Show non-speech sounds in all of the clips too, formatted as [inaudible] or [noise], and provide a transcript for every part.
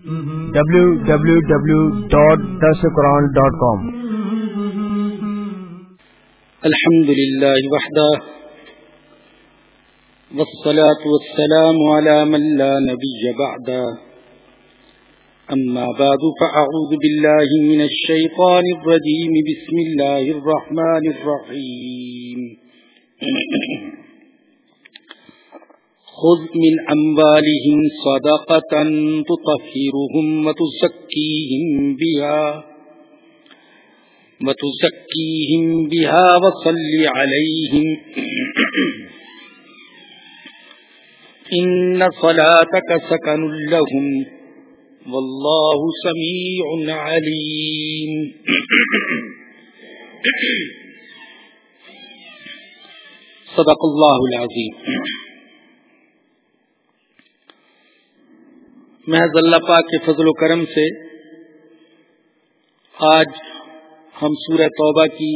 www.dasquran.com الحمد لله وحده والصلاة والسلام على من لا نبي بعده أما بعد فأعوذ بالله من الشيطان الرجيم بسم الله الرحمن الرحيم خذ من أموالهم صدقة تطهرهم وتزكيهم بها وتزكيهم بها وصل عليهم [clears throat] إن صلاتك سكن لهم والله سميع عليم [clears throat] صدق الله العظيم [clears throat] محض اللہ پاک کے فضل و کرم سے آج ہم سورہ توبہ کی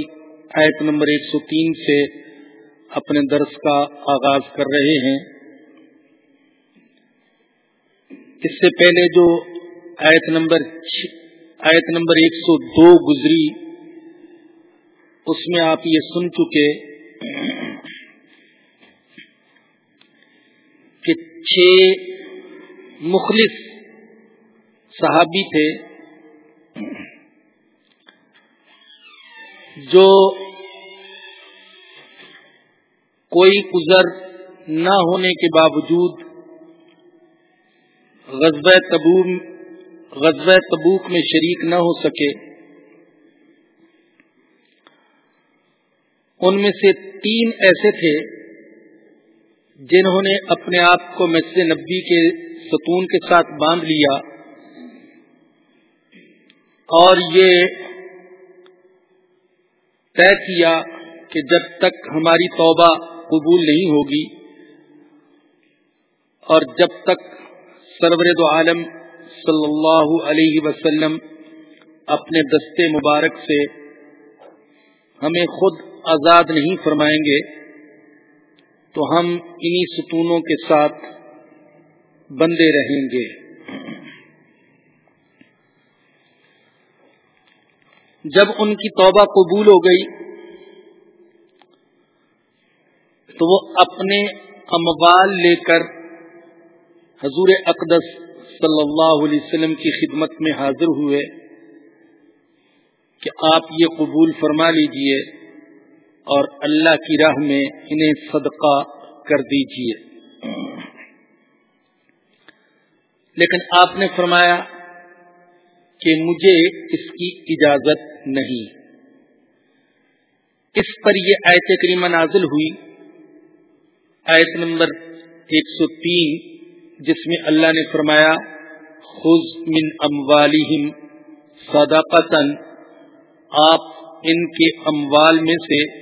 آیت نمبر ایک سو تین سے اپنے درس کا آغاز کر رہے ہیں۔ اس سے پہلے جو آیت نمبر آیت نمبر ایک سو دو گزری، اس میں آپ یہ سن چکے کہ چھ مخلص صحابی تھے جو کوئی عذر نہ ہونے کے باوجود غزب تبوک غزب تبوک میں شریک نہ ہو سکے، ان میں سے تین ایسے تھے جنہوں نے اپنے آپ کو مسجد نبی کے ستون کے ساتھ باندھ لیا۔ اور یہ طے کیا کہ جب تک ہماری توبہ قبول نہیں ہوگی اور جب تک سرور دو عالم صلی اللہ علیہ وسلم اپنے دستے مبارک سے ہمیں خود آزاد نہیں فرمائیں گے، تو ہم انہی ستونوں کے ساتھ بندے رہیں گے۔ جب ان کی توبہ قبول ہو گئی، تو وہ اپنے اموال لے کر حضور اقدس صلی اللہ علیہ وسلم کی خدمت میں حاضر ہوئے کہ آپ یہ قبول فرما لیجیے اور اللہ کی راہ میں انہیں صدقہ کر دیجیے۔ لیکن آپ نے فرمایا کہ مجھے اس کی اجازت نہیں۔ اس پر یہ آیت کریمہ نازل ہوئی۔ آیت نمبر ایک سو تین، جس میں اللہ نے فرمایا خز من اموالہم صدقتن آپ ان کے اموال میں سے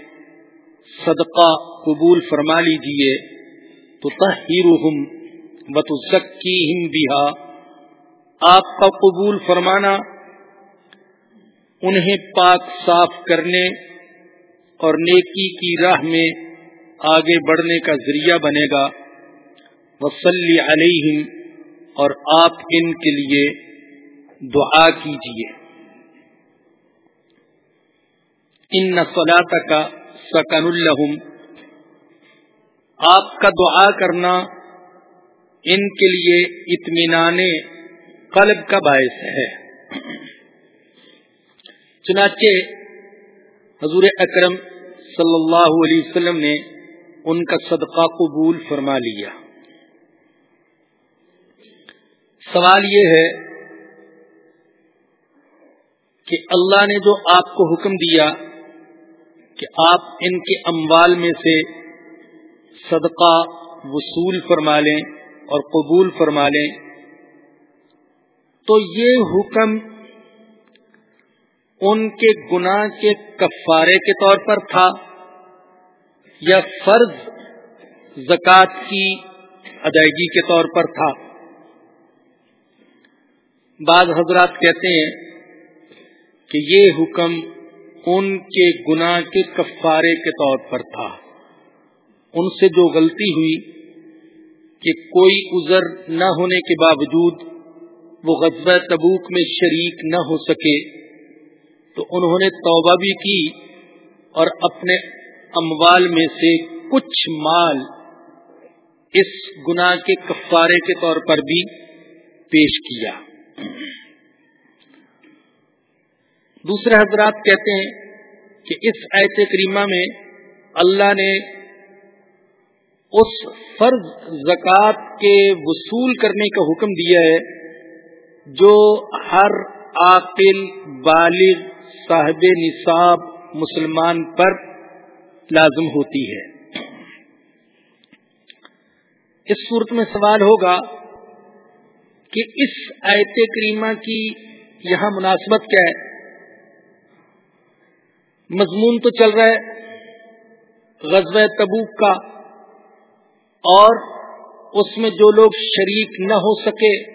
صدقہ قبول فرما لیجیے۔ تو تحیرہم و تزکیہم بہا آپ کا قبول فرمانا، انہیں پاک صاف کرنے اور نیکی کی راہ میں آگے بڑھنے کا ذریعہ بنے گا۔ وسلی علیہم اور آپ ان کے لیے دعا کیجیے ان نسلات کا سکن الحم آپ کا دعا کرنا ان کے لیے اطمینان قلب کا باعث ہے۔ چنانچہ حضور اکرم صلی اللہ علیہ وسلم نے ان کا صدقہ قبول فرما لیا۔ سوال یہ ہے کہ اللہ نے جو آپ کو حکم دیا کہ آپ ان کے اموال میں سے صدقہ وصول فرما لیں اور قبول فرما لیں۔ تو یہ حکم ان کے گناہ کے کفارے کے طور پر تھا یا فرض زکوٰۃ کی ادائیگی کے طور پر تھا۔ بعض حضرات کہتے ہیں کہ یہ حکم ان کے گناہ کے کفارے کے طور پر تھا۔ ان سے جو غلطی ہوئی کہ کوئی عذر نہ ہونے کے باوجود وہ غزب تبوک میں شریک نہ ہو سکے، تو انہوں نے توبہ بھی کی اور اپنے اموال میں سے کچھ مال اس گناہ کے کفارے کے طور پر بھی پیش کیا۔ دوسرے حضرات کہتے ہیں کہ اس ایت کریمہ میں اللہ نے اس فرض زکوٰۃ کے وصول کرنے کا حکم دیا ہے جو ہر عاقل، بالغ، صاحب نصاب مسلمان پر لازم ہوتی ہے۔ اس صورت میں سوال ہوگا کہ اس آیت کریمہ کی یہاں مناسبت کیا ہے؟ مضمون تو چل رہا ہے غزب تبوک کا اور اس میں جو لوگ شریک نہ ہو سکے،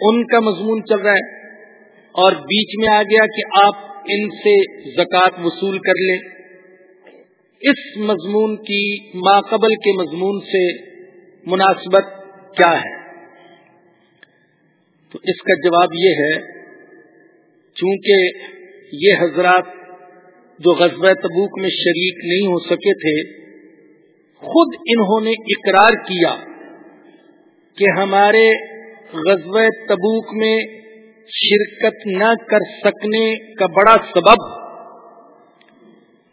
ان کا مضمون چل رہا ہے۔ اور بیچ میں آ گیا کہ آپ ان سے زکوٰۃ وصول کر لیں۔ اس مضمون کی ماقبل کے مضمون سے مناسبت کیا ہے؟ تو اس کا جواب یہ ہے، چونکہ یہ حضرات جو غزوہ تبوک میں شریک نہیں ہو سکے تھے خود انہوں نے اقرار کیا کہ ہمارے غزوہ تبوک میں شرکت نہ کر سکنے کا بڑا سبب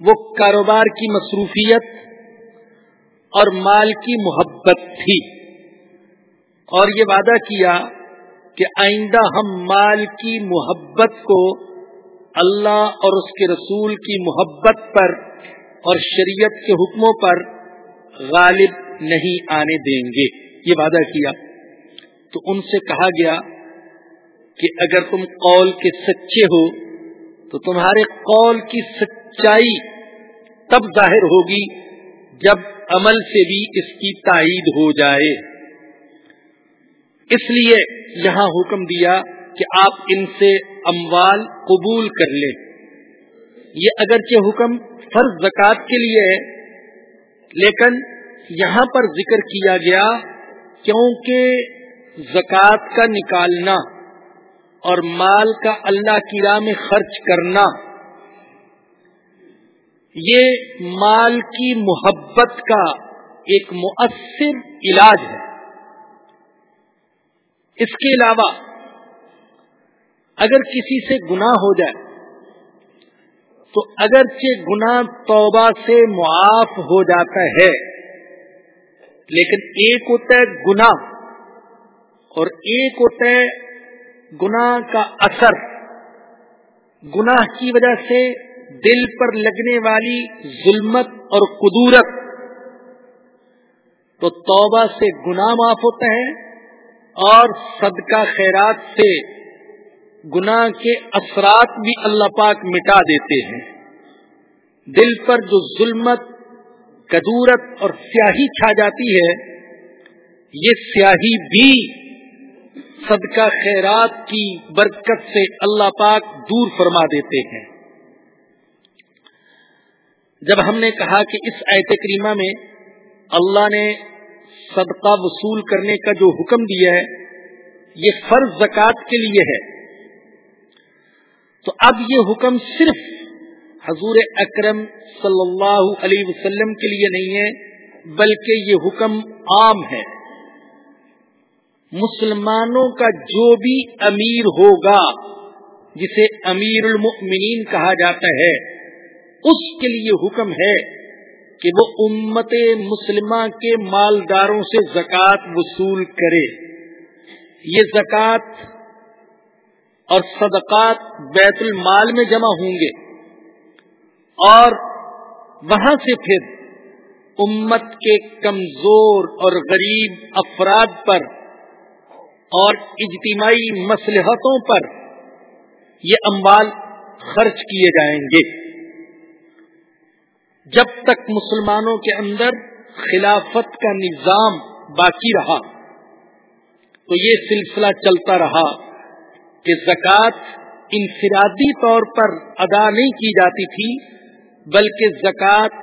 وہ کاروبار کی مصروفیت اور مال کی محبت تھی۔ اور یہ وعدہ کیا کہ آئندہ ہم مال کی محبت کو اللہ اور اس کے رسول کی محبت پر اور شریعت کے حکموں پر غالب نہیں آنے دیں گے۔ یہ وعدہ کیا۔ تو ان سے کہا گیا کہ اگر تم قول کے سچے ہو، تو تمہارے قول کی سچائی تب ظاہر ہوگی جب عمل سے بھی اس کی تائید ہو جائے۔ اس لیے یہاں حکم دیا کہ آپ ان سے اموال قبول کر لیں۔ یہ اگرچہ حکم فرض زکوٰۃ کے لیے ہے لیکن یہاں پر ذکر کیا گیا کیونکہ زکوٰۃ کا نکالنا اور مال کا اللہ کی راہ میں خرچ کرنا، یہ مال کی محبت کا ایک مؤثر علاج ہے۔ اس کے علاوہ اگر کسی سے گناہ ہو جائے تو اگرچہ گناہ توبہ سے معاف ہو جاتا ہے، لیکن ایک ہوتا ہے گناہ اور ایک ہوتا ہے گناہ کا اثر۔ گناہ کی وجہ سے دل پر لگنے والی ظلمت اور قدورت۔ تو توبہ سے گناہ معاف ہوتا ہے اور صدقہ خیرات سے گناہ کے اثرات بھی اللہ پاک مٹا دیتے ہیں۔ دل پر جو ظلمت، کدورت اور سیاہی چھا جاتی ہے، یہ سیاہی بھی صدقہ خیرات کی برکت سے اللہ پاک دور فرما دیتے ہیں۔ جب ہم نے کہا کہ اس ایت کریمہ میں اللہ نے صدقہ وصول کرنے کا جو حکم دیا ہے، یہ فرض زکوٰۃ کے لیے ہے۔ تو اب یہ حکم صرف حضور اکرم صلی اللہ علیہ وسلم کے لیے نہیں ہے، بلکہ یہ حکم عام ہے۔ مسلمانوں کا جو بھی امیر ہوگا، جسے امیر المؤمنین کہا جاتا ہے، اس کے لیے حکم ہے کہ وہ امت مسلمہ کے مالداروں سے زکوٰۃ وصول کرے۔ یہ زکوٰۃ اور صدقات بیت المال میں جمع ہوں گے۔ اور وہاں سے پھر امت کے کمزور اور غریب افراد پر اور اجتماعی مسلحتوں پر یہ اموال خرچ کیے جائیں گے۔ جب تک مسلمانوں کے اندر خلافت کا نظام باقی رہا، تو یہ سلسلہ چلتا رہا۔ کہ زکوٰۃ انفرادی طور پر ادا نہیں کی جاتی تھی، بلکہ زکوٰۃ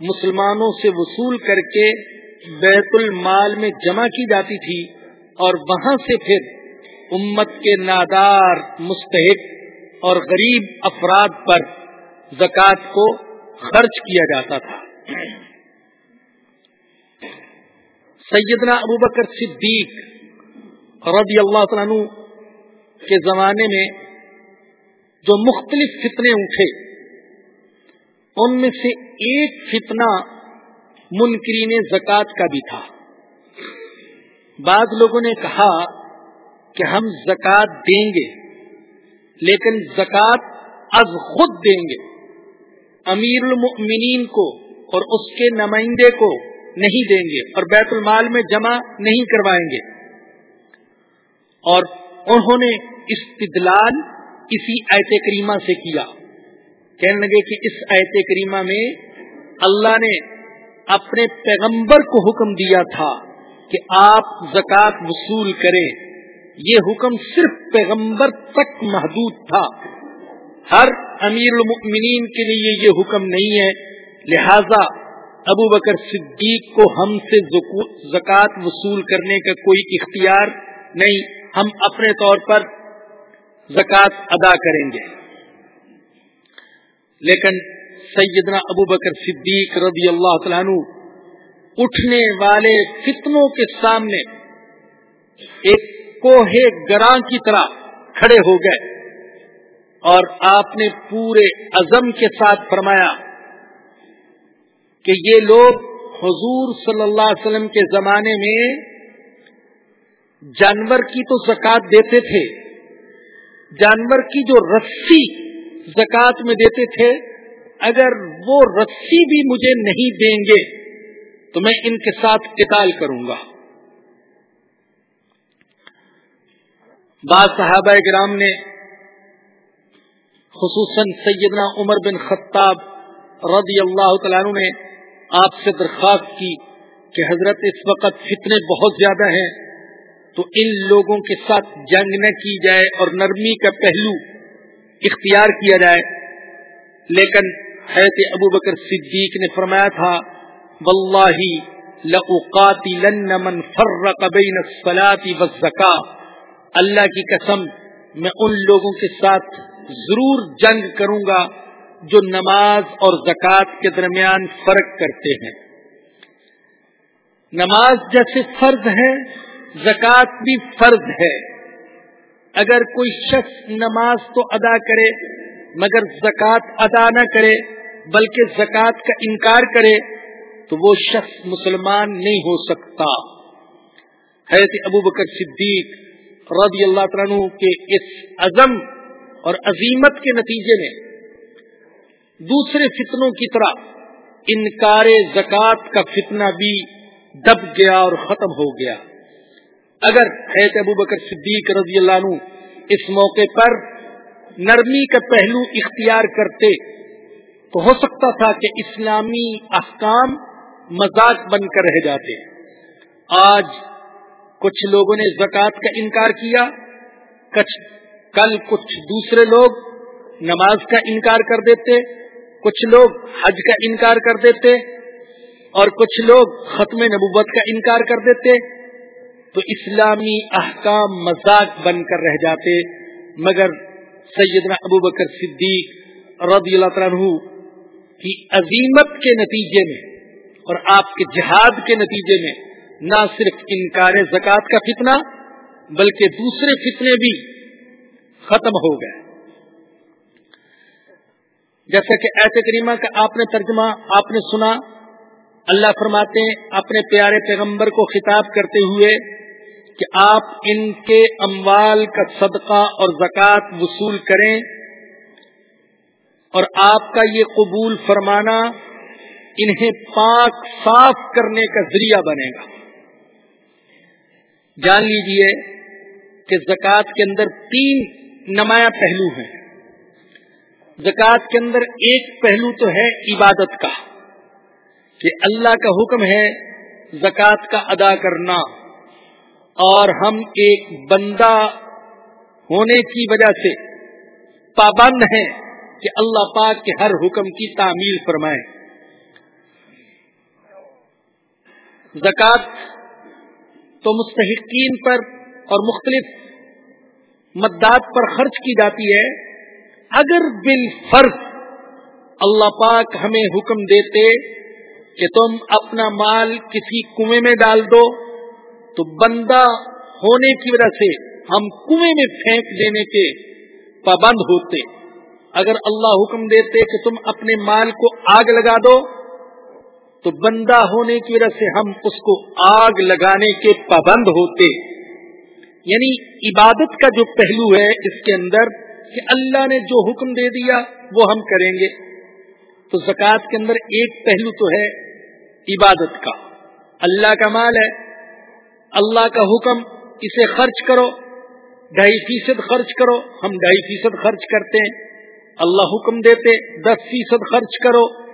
مسلمانوں سے وصول کر کے بیت المال میں جمع کی جاتی تھی اور وہاں سے پھر امت کے نادار، مستحق اور غریب افراد پر زکوٰۃ کو خرچ کیا جاتا تھا۔ سیدنا ابو بکر صدیق رضی اللہ عنہ کے زمانے میں جو مختلف فتنے اٹھے، ان میں سے ایک فتنہ منکرین زکوٰۃ کا بھی تھا۔ بعض لوگوں نے کہا کہ ہم زکوٰۃ دیں گے، لیکن زکوٰۃ از خود دیں گے۔ امیر المؤمنین کو اور اس کے نمائندے کو نہیں دیں گے اور بیت المال میں جمع نہیں کروائیں گے۔ اور انہوں نے استدلال اسی ایت کریمہ سے کیا۔ کہنے لگے کہ اس ایت کریمہ میں اللہ نے اپنے پیغمبر کو حکم دیا تھا کہ آپ زکوٰۃ وصول کریں۔ یہ حکم صرف پیغمبر تک محدود تھا۔ ہر امیر المؤمنین کے لیے یہ حکم نہیں ہے۔ لہذا ابو بکر صدیق کو ہم سے زکوٰۃ وصول کرنے کا کوئی اختیار نہیں۔ ہم اپنے طور پر زکوٰۃ ادا کریں گے۔ لیکن سیدنا ابو بکر صدیق رضی اللہ عنہ اٹھنے والے فتنوں کے سامنے ایک کوہ گراں کی طرح کھڑے ہو گئے اور آپ نے پورے عزم کے ساتھ فرمایا کہ یہ لوگ حضور صلی اللہ علیہ وسلم کے زمانے میں جانور کی تو زکات دیتے تھے۔ جانور کی جو رسی زکات میں دیتے تھے، اگر وہ رسی بھی مجھے نہیں دیں گے، تو میں ان کے ساتھ قتال کروں گا۔ بعض صحابہ گرام نے خصوصاً سیدنا عمر بن خطاب رضی اللہ تعالیٰ نے آپ سے درخواست کی کہ حضرت اس وقت فتنے بہت زیادہ ہیں۔ تو ان لوگوں کے ساتھ جنگ نہ کی جائے اور نرمی کا پہلو اختیار کیا جائے۔ لیکن حیرت ابو بکر صدیق نے فرمایا تھا واللہ لأقاتلن من فرق بین الصلاة والزکاة. اللہ کی قسم، میں ان لوگوں کے ساتھ ضرور جنگ کروں گا جو نماز اور زکوٰۃ کے درمیان فرق کرتے ہیں۔ نماز جیسے فرض ہے زکوٰۃ بھی فرض ہے۔ اگر کوئی شخص نماز تو ادا کرے، مگر زکوٰۃ ادا نہ کرے، بلکہ زکوٰۃ کا انکار کرے، تو وہ شخص مسلمان نہیں ہو سکتا۔ حیرت ابو بکر صدیق رضی اللہ عنہ کے اس عزم اور عظیمت کے نتیجے میں دوسرے فتنوں کی طرح انکار زکوٰۃ کا فتنہ بھی دب گیا اور ختم ہو گیا۔ اگر حیرت ابو بکر صدیق رضی اللہ عنہ اس موقع پر نرمی کا پہلو اختیار کرتے تو ہو سکتا تھا کہ اسلامی احکام مزاق بن کر رہ جاتے۔ آج کچھ لوگوں نے زکوٰۃ کا انکار کیا، کچھ کل کچھ دوسرے لوگ نماز کا انکار کر دیتے، کچھ لوگ حج کا انکار کر دیتے اور کچھ لوگ ختم نبوت کا انکار کر دیتے۔ تو اسلامی احکام مذاق بن کر رہ جاتے، مگر سیدنا ابو بکر صدیق رضی اللہ عنہ کی عظیمت کے نتیجے میں اور آپ کے جہاد کے نتیجے میں نہ صرف انکار زکوٰۃ کا فتنہ، بلکہ دوسرے فتنے بھی ختم ہو گئے۔ جیسا کہ ایت کریمہ کا آپ نے ترجمہ، آپ نے سنا، اللہ فرماتے ہیں، اپنے پیارے پیغمبر کو خطاب کرتے ہوئے کہ آپ ان کے اموال کا صدقہ اور زکوٰۃ وصول کریں اور آپ کا یہ قبول فرمانا انہیں پاک صاف کرنے کا ذریعہ بنے گا۔ جان لیجیے کہ زکوٰۃ کے اندر تین نمایاں پہلو ہیں۔ زکوٰۃ کے اندر ایک پہلو تو ہے عبادت کا کہ اللہ کا حکم ہے زکوٰۃ کا ادا کرنا۔ اور ہم ایک بندہ ہونے کی وجہ سے پابند ہیں کہ اللہ پاک کے ہر حکم کی تعمیل فرمائیں زکوٰۃ تو مستحقین پر اور مختلف مداد پر خرچ کی جاتی ہے۔ اگر بال فرض اللہ پاک ہمیں حکم دیتے کہ تم اپنا مال کسی کنویں میں ڈال دو تو بندہ ہونے کی وجہ سے ہم کنویں میں پھینک دینے کے پابند ہوتے۔ اگر اللہ حکم دیتے کہ تم اپنے مال کو آگ لگا دو، تو بندہ ہونے کی وجہ سے ہم اس کو آگ لگانے کے پابند ہوتے۔ یعنی عبادت کا جو پہلو ہے اس کے اندر کہ اللہ نے جو حکم دے دیا وہ ہم کریں گے۔ تو زکوٰۃ کے اندر ایک پہلو تو ہے عبادت کا۔ اللہ کا مال ہے اللہ کا حکم، اسے خرچ کرو، ڈھائی فیصد خرچ کرو، ہم ڈھائی فیصد خرچ کرتے ہیں، اللہ حکم دیتے، دس فیصد خرچ کرو،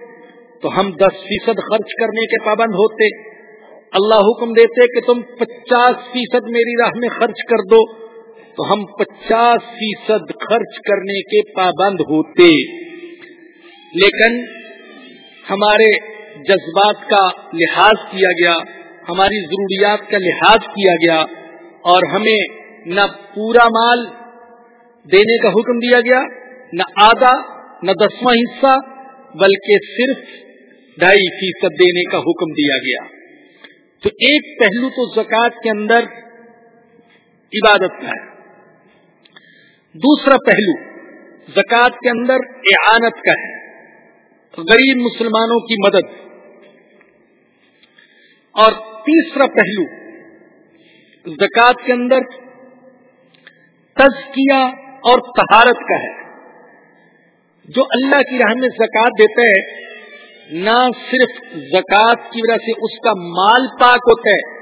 تو ہم دس فیصد خرچ کرنے کے پابند ہوتے۔ اللہ حکم دیتے کہ تم پچاس فیصد میری راہ میں خرچ کر دو، تو ہم پچاس فیصد خرچ کرنے کے پابند ہوتے۔ لیکن ہمارے جذبات کا لحاظ کیا گیا ہماری ضروریات کا لحاظ کیا گیا اور ہمیں نہ پورا مال دینے کا حکم دیا گیا، نہ آدھا، نہ دسواں حصہ، بلکہ صرف ڈھائی فیصد دینے کا حکم دیا گیا۔ تو ایک پہلو تو زکوٰۃ کے اندر عبادت کا ہے۔ دوسرا پہلو زکوٰۃ کے اندر اعانت کا ہے۔ غریب مسلمانوں کی مدد۔ اور تیسرا پہلو، زکوٰۃ کے اندر تزکیہ اور تہارت کا ہے۔ جو اللہ کی راہ میں زکوٰۃ دیتا ہے، نہ صرف زکوٰۃ کی وجہ سے اس کا مال پاک ہوتا ہے،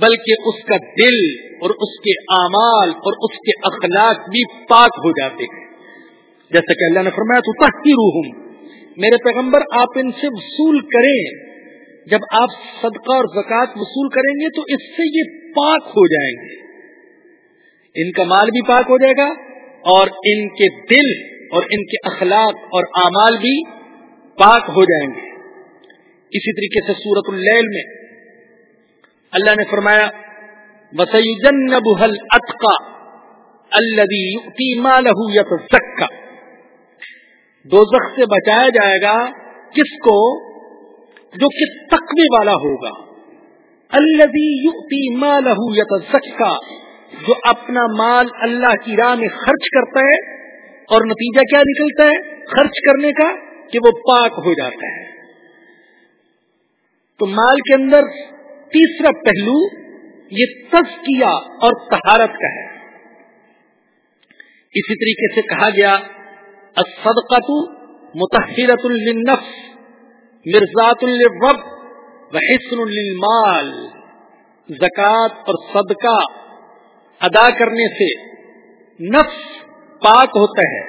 بلکہ اس کا دل اور اس کے اعمال اور اس کے اخلاق بھی پاک ہو جاتے ہیں۔ جیسا کہ اللہ نے فرمایا تو تحقی روح میرے پیغمبر، آپ ان سے وصول کریں۔ جب آپ صدقہ اور زکوٰۃ وصول کریں گے تو اس سے یہ پاک ہو جائیں گے۔ ان کا مال بھی پاک ہو جائے گا اور ان کے دل اور ان کے اخلاق اور اعمال بھی پاک ہو جائیں گے۔ اسی طریقے سے سورت اللیل میں اللہ نے فرمایا وسیجنبل اطقا الدی مالہ یتزکا دوزخ سے بچایا جائے گا کس کو؟ جو کہ تقوی والا ہوگا۔ الدی یوتی یتزکا، جو اپنا مال اللہ کی راہ میں خرچ کرتا ہے اور نتیجہ کیا نکلتا ہے؟ خرچ کرنے کا کہ وہ پاک ہو جاتا ہے۔ تو مال کے اندر تیسرا پہلو یہ تزکیہ اور تہارت کا ہے۔ اسی طریقے سے کہا گیا صدقت متحرت النفس مرزات الرب و حسن المال زکوٰۃ اور صدقہ ادا کرنے سے نفس پاک ہوتا ہے،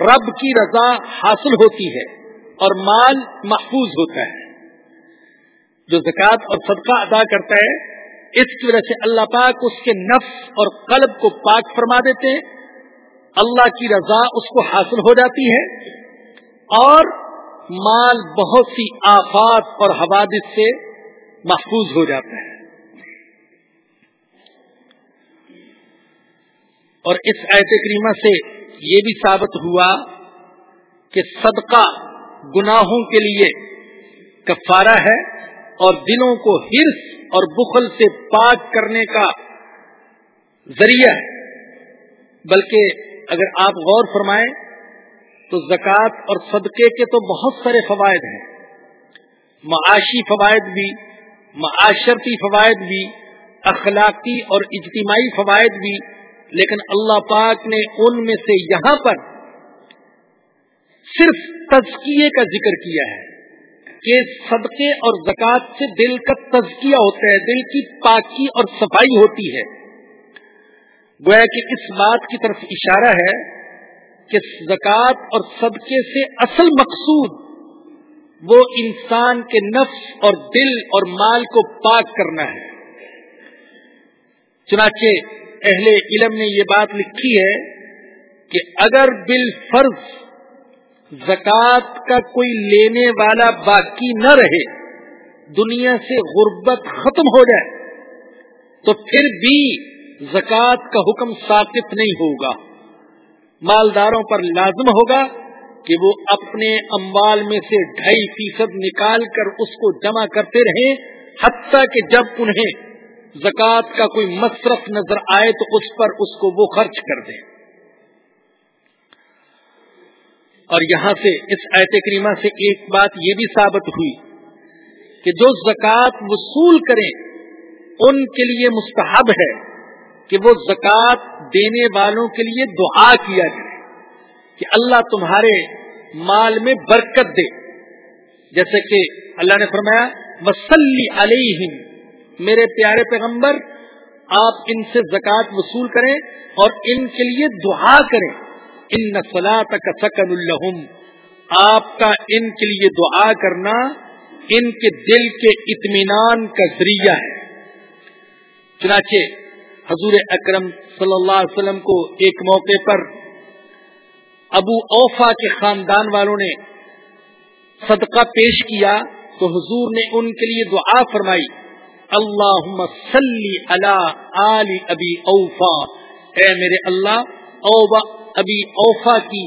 رب کی رضا حاصل ہوتی ہے اور مال محفوظ ہوتا ہے۔ جو زکوٰۃ اور صدقہ ادا کرتا ہے، اس کی وجہ سے اللہ پاک اس کے نفس اور قلب کو پاک فرما دیتے ہیں۔ اللہ کی رضا اس کو حاصل ہو جاتی ہے اور مال بہت سی آفات اور حوادث سے محفوظ ہو جاتا ہے۔ اور اس ایت کریمہ سے یہ بھی ثابت ہوا کہ صدقہ گناہوں کے لیے کفارہ ہے اور دلوں کو ہرس اور بخل سے پاک کرنے کا ذریعہ ہے۔ بلکہ اگر آپ غور فرمائیں تو زکوٰۃ اور صدقے کے تو بہت سارے فوائد ہیں۔ معاشی فوائد بھی، معاشرتی فوائد بھی، اخلاقی اور اجتماعی فوائد بھی۔ لیکن اللہ پاک نے ان میں سے یہاں پر صرف تزکیے کا ذکر کیا ہے کہ صدقے اور زکوٰۃ سے دل کا تزکیہ ہوتا ہے، دل کی پاکی اور صفائی ہوتی ہے۔ گویا کہ اس بات کی طرف اشارہ ہے کہ زکوٰۃ اور صدقے سے اصل مقصود وہ انسان کے نفس اور دل اور مال کو پاک کرنا ہے۔ چنانچہ اہل علم نے یہ بات لکھی ہے کہ اگر بال فرض زکوٰۃ کا کوئی لینے والا باقی نہ رہے، دنیا سے غربت ختم ہو جائے، تو پھر بھی زکوٰۃ کا حکم ثابت نہیں ہوگا۔ مالداروں پر لازم ہوگا کہ وہ اپنے اموال میں سے ڈھائی فیصد نکال کر اس کو جمع کرتے رہیں، حتیٰ کہ جب انہیں زکوٰۃ کا کوئی مصرف نظر آئے تو اس پر اس کو وہ خرچ کر دیں۔ اور یہاں سے اس ایت کریمہ سے ایک بات یہ بھی ثابت ہوئی کہ جو زکوٰۃ وصول کریں، ان کے لیے مستحب ہے۔ کہ وہ زکوٰۃ دینے والوں کے لیے دعا کیا جائے کہ اللہ تمہارے مال میں برکت دے۔ جیسے کہ اللہ نے فرمایا مسلی علیہم میرے پیارے پیغمبر، آپ ان سے زکوٰۃ وصول کریں اور ان کے لیے دعا کریں۔ ان نسلا تک سکن الحم آپ کا ان کے لیے دعا کرنا ان کے دل کے اطمینان کا ذریعہ ہے۔ چنانچہ حضور اکرم صلی اللہ علیہ وسلم کو ایک موقع پر ابو اوفا کے خاندان والوں نے صدقہ پیش کیا تو حضور نے ان کے لیے دعا فرمائی اللہ صلی علی ابی اوفا. اے میرے اللہ اوبا ابی اوفا کی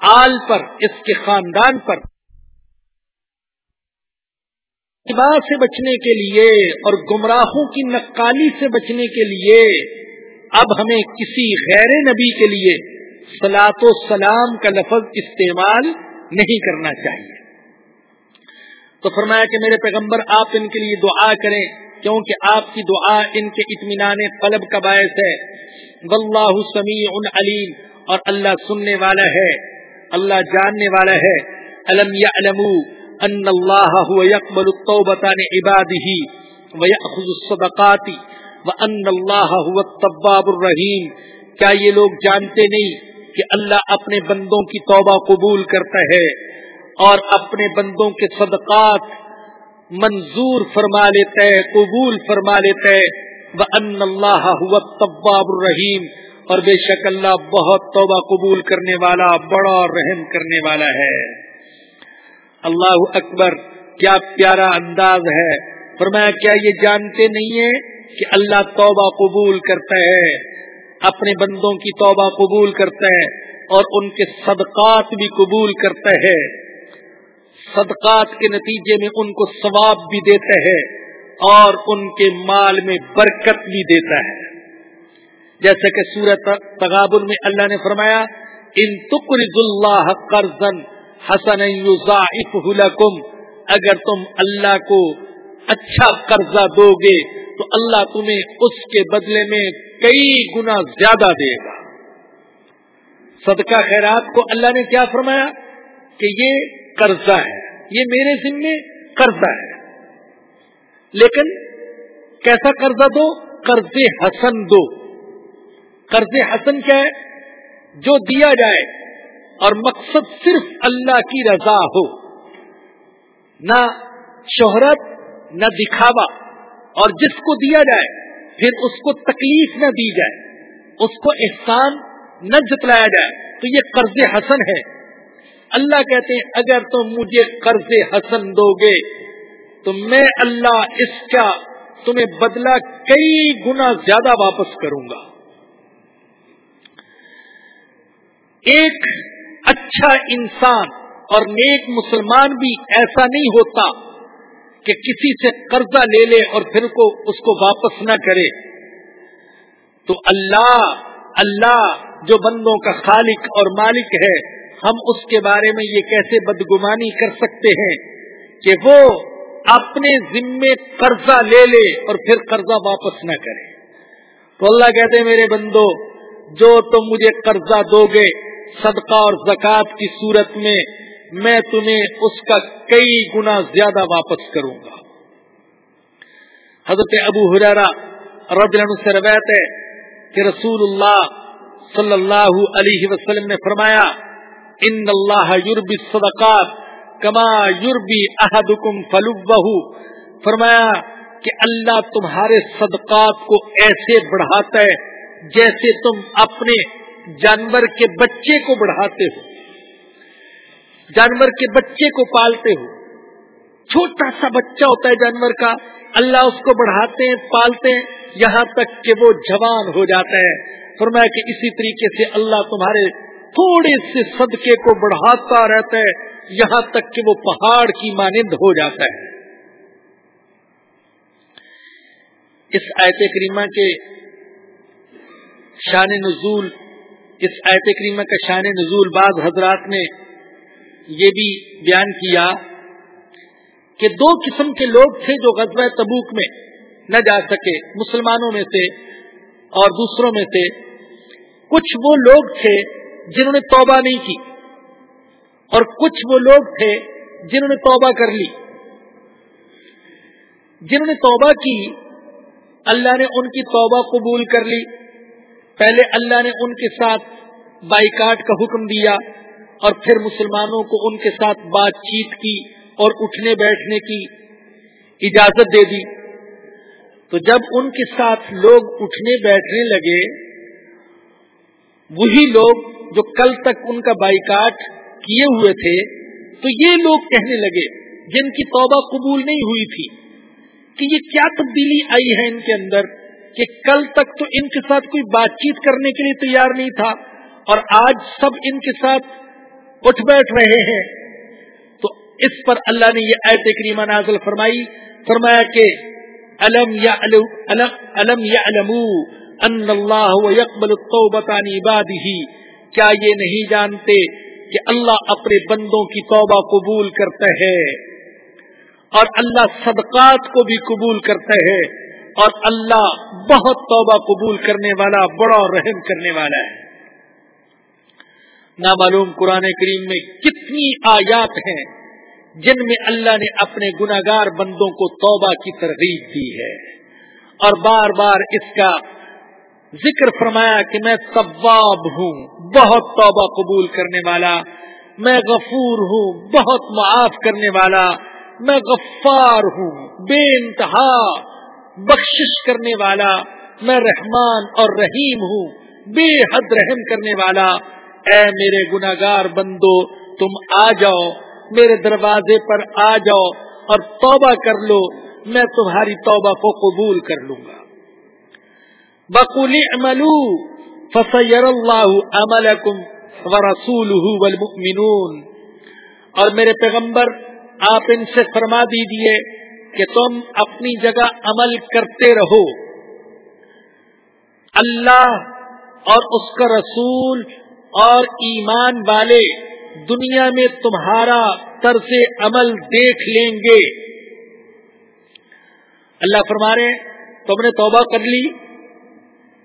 آل پر، اس کے خاندان پر سے بچنے کے لیے اور گمراہوں کی نقالی سے بچنے کے لیے اب ہمیں کسی غیر نبی کے لیے سلاط و سلام کا لفظ استعمال نہیں کرنا چاہیے۔ تو فرمایا کہ میرے پیغمبر، آپ ان کے لیے دعا کریں، کیونکہ آپ کی دعا ان کے اطمینان قلب کا باعث ہے۔ واللہ سمیع علیم، اور اللہ سننے والا ہے، اللہ جاننے والا ہے۔ علم یا ان اللہ هو يقبل التوبة عن عباده ويأخذ الصدقات وان اللہ هو التواب الرحیم کیا یہ لوگ جانتے نہیں کہ اللہ اپنے بندوں کی توبہ قبول کرتا ہے اور اپنے بندوں کے صدقات منظور فرما لیتا ہے، قبول فرما لیتا ہے۔ وان اللہ هو التواب الرحیم اور بے شک اللہ بہت توبہ قبول کرنے والا، بڑا رحم کرنے والا ہے۔ اللہ اکبر، کیا پیارا انداز ہے؟ فرمایا، کیا یہ جانتے نہیں ہیں کہ اللہ توبہ قبول کرتا ہے؟ اپنے بندوں کی توبہ قبول کرتا ہے اور ان کے صدقات بھی قبول کرتا ہے۔ صدقات کے نتیجے میں ان کو ثواب بھی دیتا ہے اور ان کے مال میں برکت بھی دیتا ہے۔ جیسا کہ سورت تغابل میں اللہ نے فرمایا، ان تقرض اللہ قرضن حسن لکم، اگر تم اللہ کو اچھا قرضہ دو گے تو اللہ تمہیں اس کے بدلے میں کئی گنا زیادہ دے گا۔ صدقہ خیرات کو اللہ نے کیا فرمایا؟ کہ یہ قرضہ ہے، یہ میرے ذمے قرضہ ہے۔ لیکن کیسا قرضہ دو؟ قرض حسن دو۔ قرض حسن کیا ہے؟ جو دیا جائے۔ اور مقصد صرف اللہ کی رضا ہو، نہ شہرت، نہ دکھاوا، اور جس کو دیا جائے، پھر اس کو تکلیف نہ دی جائے، اس کو احسان نہ جتلایا جائے۔ تو یہ قرض حسن ہے۔ اللہ کہتے ہیں، اگر تم مجھے قرض حسن دو گے، تو میں اللہ اس کا تمہیں بدلہ کئی گنا زیادہ واپس کروں گا۔ ایک اچھا انسان اور نیک مسلمان بھی ایسا نہیں ہوتا کہ کسی سے قرضہ لے لے اور پھر کو اس کو واپس نہ کرے۔ تو اللہ اللہ جو بندوں کا خالق اور مالک ہے، ہم اس کے بارے میں یہ کیسے بدگمانی کر سکتے ہیں کہ وہ اپنے ذمے قرضہ لے لے اور پھر قرضہ واپس نہ کرے؟ تو اللہ کہتے میرے بندو، جو تم مجھے قرضہ دو گے صدقہ اور زکوٰۃ کی صورت میں میں تمہیں اس کا کئی گنا زیادہ واپس کروں گا۔ حضرت ابو حرارا رضی سے روایت ہے کہ رسول اللہ صلی اللہ علیہ وسلم نے فرمایا، ان اللہ یوربی صدقات کما یوربی احدکم فلو فرمایا کہ اللہ تمہارے صدقات کو ایسے بڑھاتا ہے جیسے تم اپنے جانور کے بچے کو بڑھاتے ہو، جانور کے بچے کو پالتے ہو۔ چھوٹا سا بچہ ہوتا ہے جانور کا، اللہ اس کو بڑھاتے ہیں، پالتے ہیں، یہاں تک کہ وہ جوان ہو جاتا ہے۔ فرمایا کہ اسی طریقے سے اللہ تمہارے تھوڑے سے صدقے کو بڑھاتا رہتا ہے، یہاں تک کہ وہ پہاڑ کی مانند ہو جاتا ہے۔ اس آیت کریمہ کے شان نزول اس آیت کریمہ کا شان نزول بعض حضرات نے یہ بھی بیان کیا کہ دو قسم کے لوگ تھے جو غزوہ تبوک میں نہ جا سکے، مسلمانوں میں سے اور دوسروں میں سے۔ کچھ وہ لوگ تھے جنہوں نے توبہ نہیں کی اور کچھ وہ لوگ تھے جنہوں نے توبہ کر لی۔ جنہوں نے توبہ کی، اللہ نے ان کی توبہ قبول کر لی۔ پہلے اللہ نے ان کے ساتھ بائیکاٹ کا حکم دیا اور پھر مسلمانوں کو ان کے ساتھ بات چیت کی اور اٹھنے بیٹھنے کی اجازت دے دی۔ تو جب ان کے ساتھ لوگ اٹھنے بیٹھنے لگے، وہی لوگ جو کل تک ان کا بائیکاٹ کیے ہوئے تھے، تو یہ لوگ کہنے لگے، جن کی توبہ قبول نہیں ہوئی تھی، کہ یہ کیا تبدیلی آئی ہے ان کے اندر؟ کہ کل تک تو ان کے ساتھ کوئی بات چیت کرنے کے لیے تیار نہیں تھا اور آج سب ان کے ساتھ اٹھ بیٹھ رہے ہیں۔ تو اس پر اللہ نے یہ ایت کریمہ نازل فرمائی، فرمایا کہ علم یا علم یا علمو ان اللہ یقبل التوبۃ عن عباده کیا یہ نہیں جانتے کہ اللہ اپنے بندوں کی توبہ قبول کرتا ہے اور اللہ صدقات کو بھی قبول کرتا ہے؟ اور اللہ بہت توبہ قبول کرنے والا، بڑا رحم کرنے والا ہے۔ نامعلوم قرآن کریم میں کتنی آیات ہیں جن میں اللہ نے اپنے گناگار بندوں کو توبہ کی ترغیب دی ہے۔ اور بار بار اس کا ذکر فرمایا کہ میں طباب ہوں، بہت توبہ قبول کرنے والا، میں غفور ہوں، بہت معاف کرنے والا، میں غفار ہوں، بے انتہا بخشش کرنے والا میں رحمان اور رحیم ہوں، بے حد رحم کرنے والا۔ اے میرے گناگار بندو، تم آ جاؤ، میرے دروازے پر آ جاؤ اور توبہ کر لو، میں تمہاری توبہ کو قبول کر لوں گا۔ بکول عملو فصیر اللہ املکم ورسول والمؤمنون۔ اور میرے پیغمبر، آپ ان سے فرما دیجیے کہ تم اپنی جگہ عمل کرتے رہو۔ اللہ اور اس کا رسول اور ایمان والے دنیا میں تمہارا طرز عمل دیکھ لیں گے۔ اللہ فرما رہے تم نے توبہ کر لی،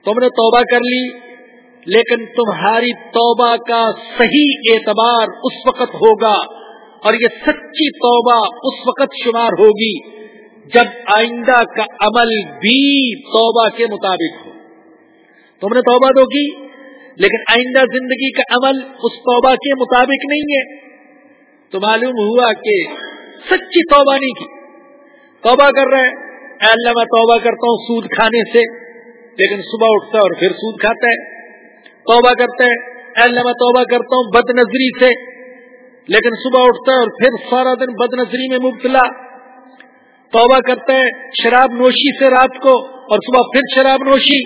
تم نے توبہ کر لی، لیکن تمہاری توبہ کا صحیح اعتبار اس وقت ہوگا۔ اور یہ سچی توبہ اس وقت شمار ہوگی جب آئندہ کا عمل بھی توبہ کے مطابق ہو۔ تم نے توبہ تو کی، لیکن آئندہ زندگی کا عمل اس توبہ کے مطابق نہیں ہے۔ تو معلوم ہوا کہ سچی توبہ نہیں کی۔ توبہ کر رہے اے اللہ، میں توبہ کرتا ہوں سود کھانے سے، لیکن صبح اٹھتا ہے اور پھر سود کھاتا ہے۔ توبہ کرتا ہے۔ اے اللہ، میں توبہ کرتا ہوں بد نظری سے۔ لیکن صبح اٹھتا ہے اور پھر سارا دن بد نظری میں مبتلا۔ توبہ کرتا ہے شراب نوشی سے رات کو اور صبح پھر شراب نوشی۔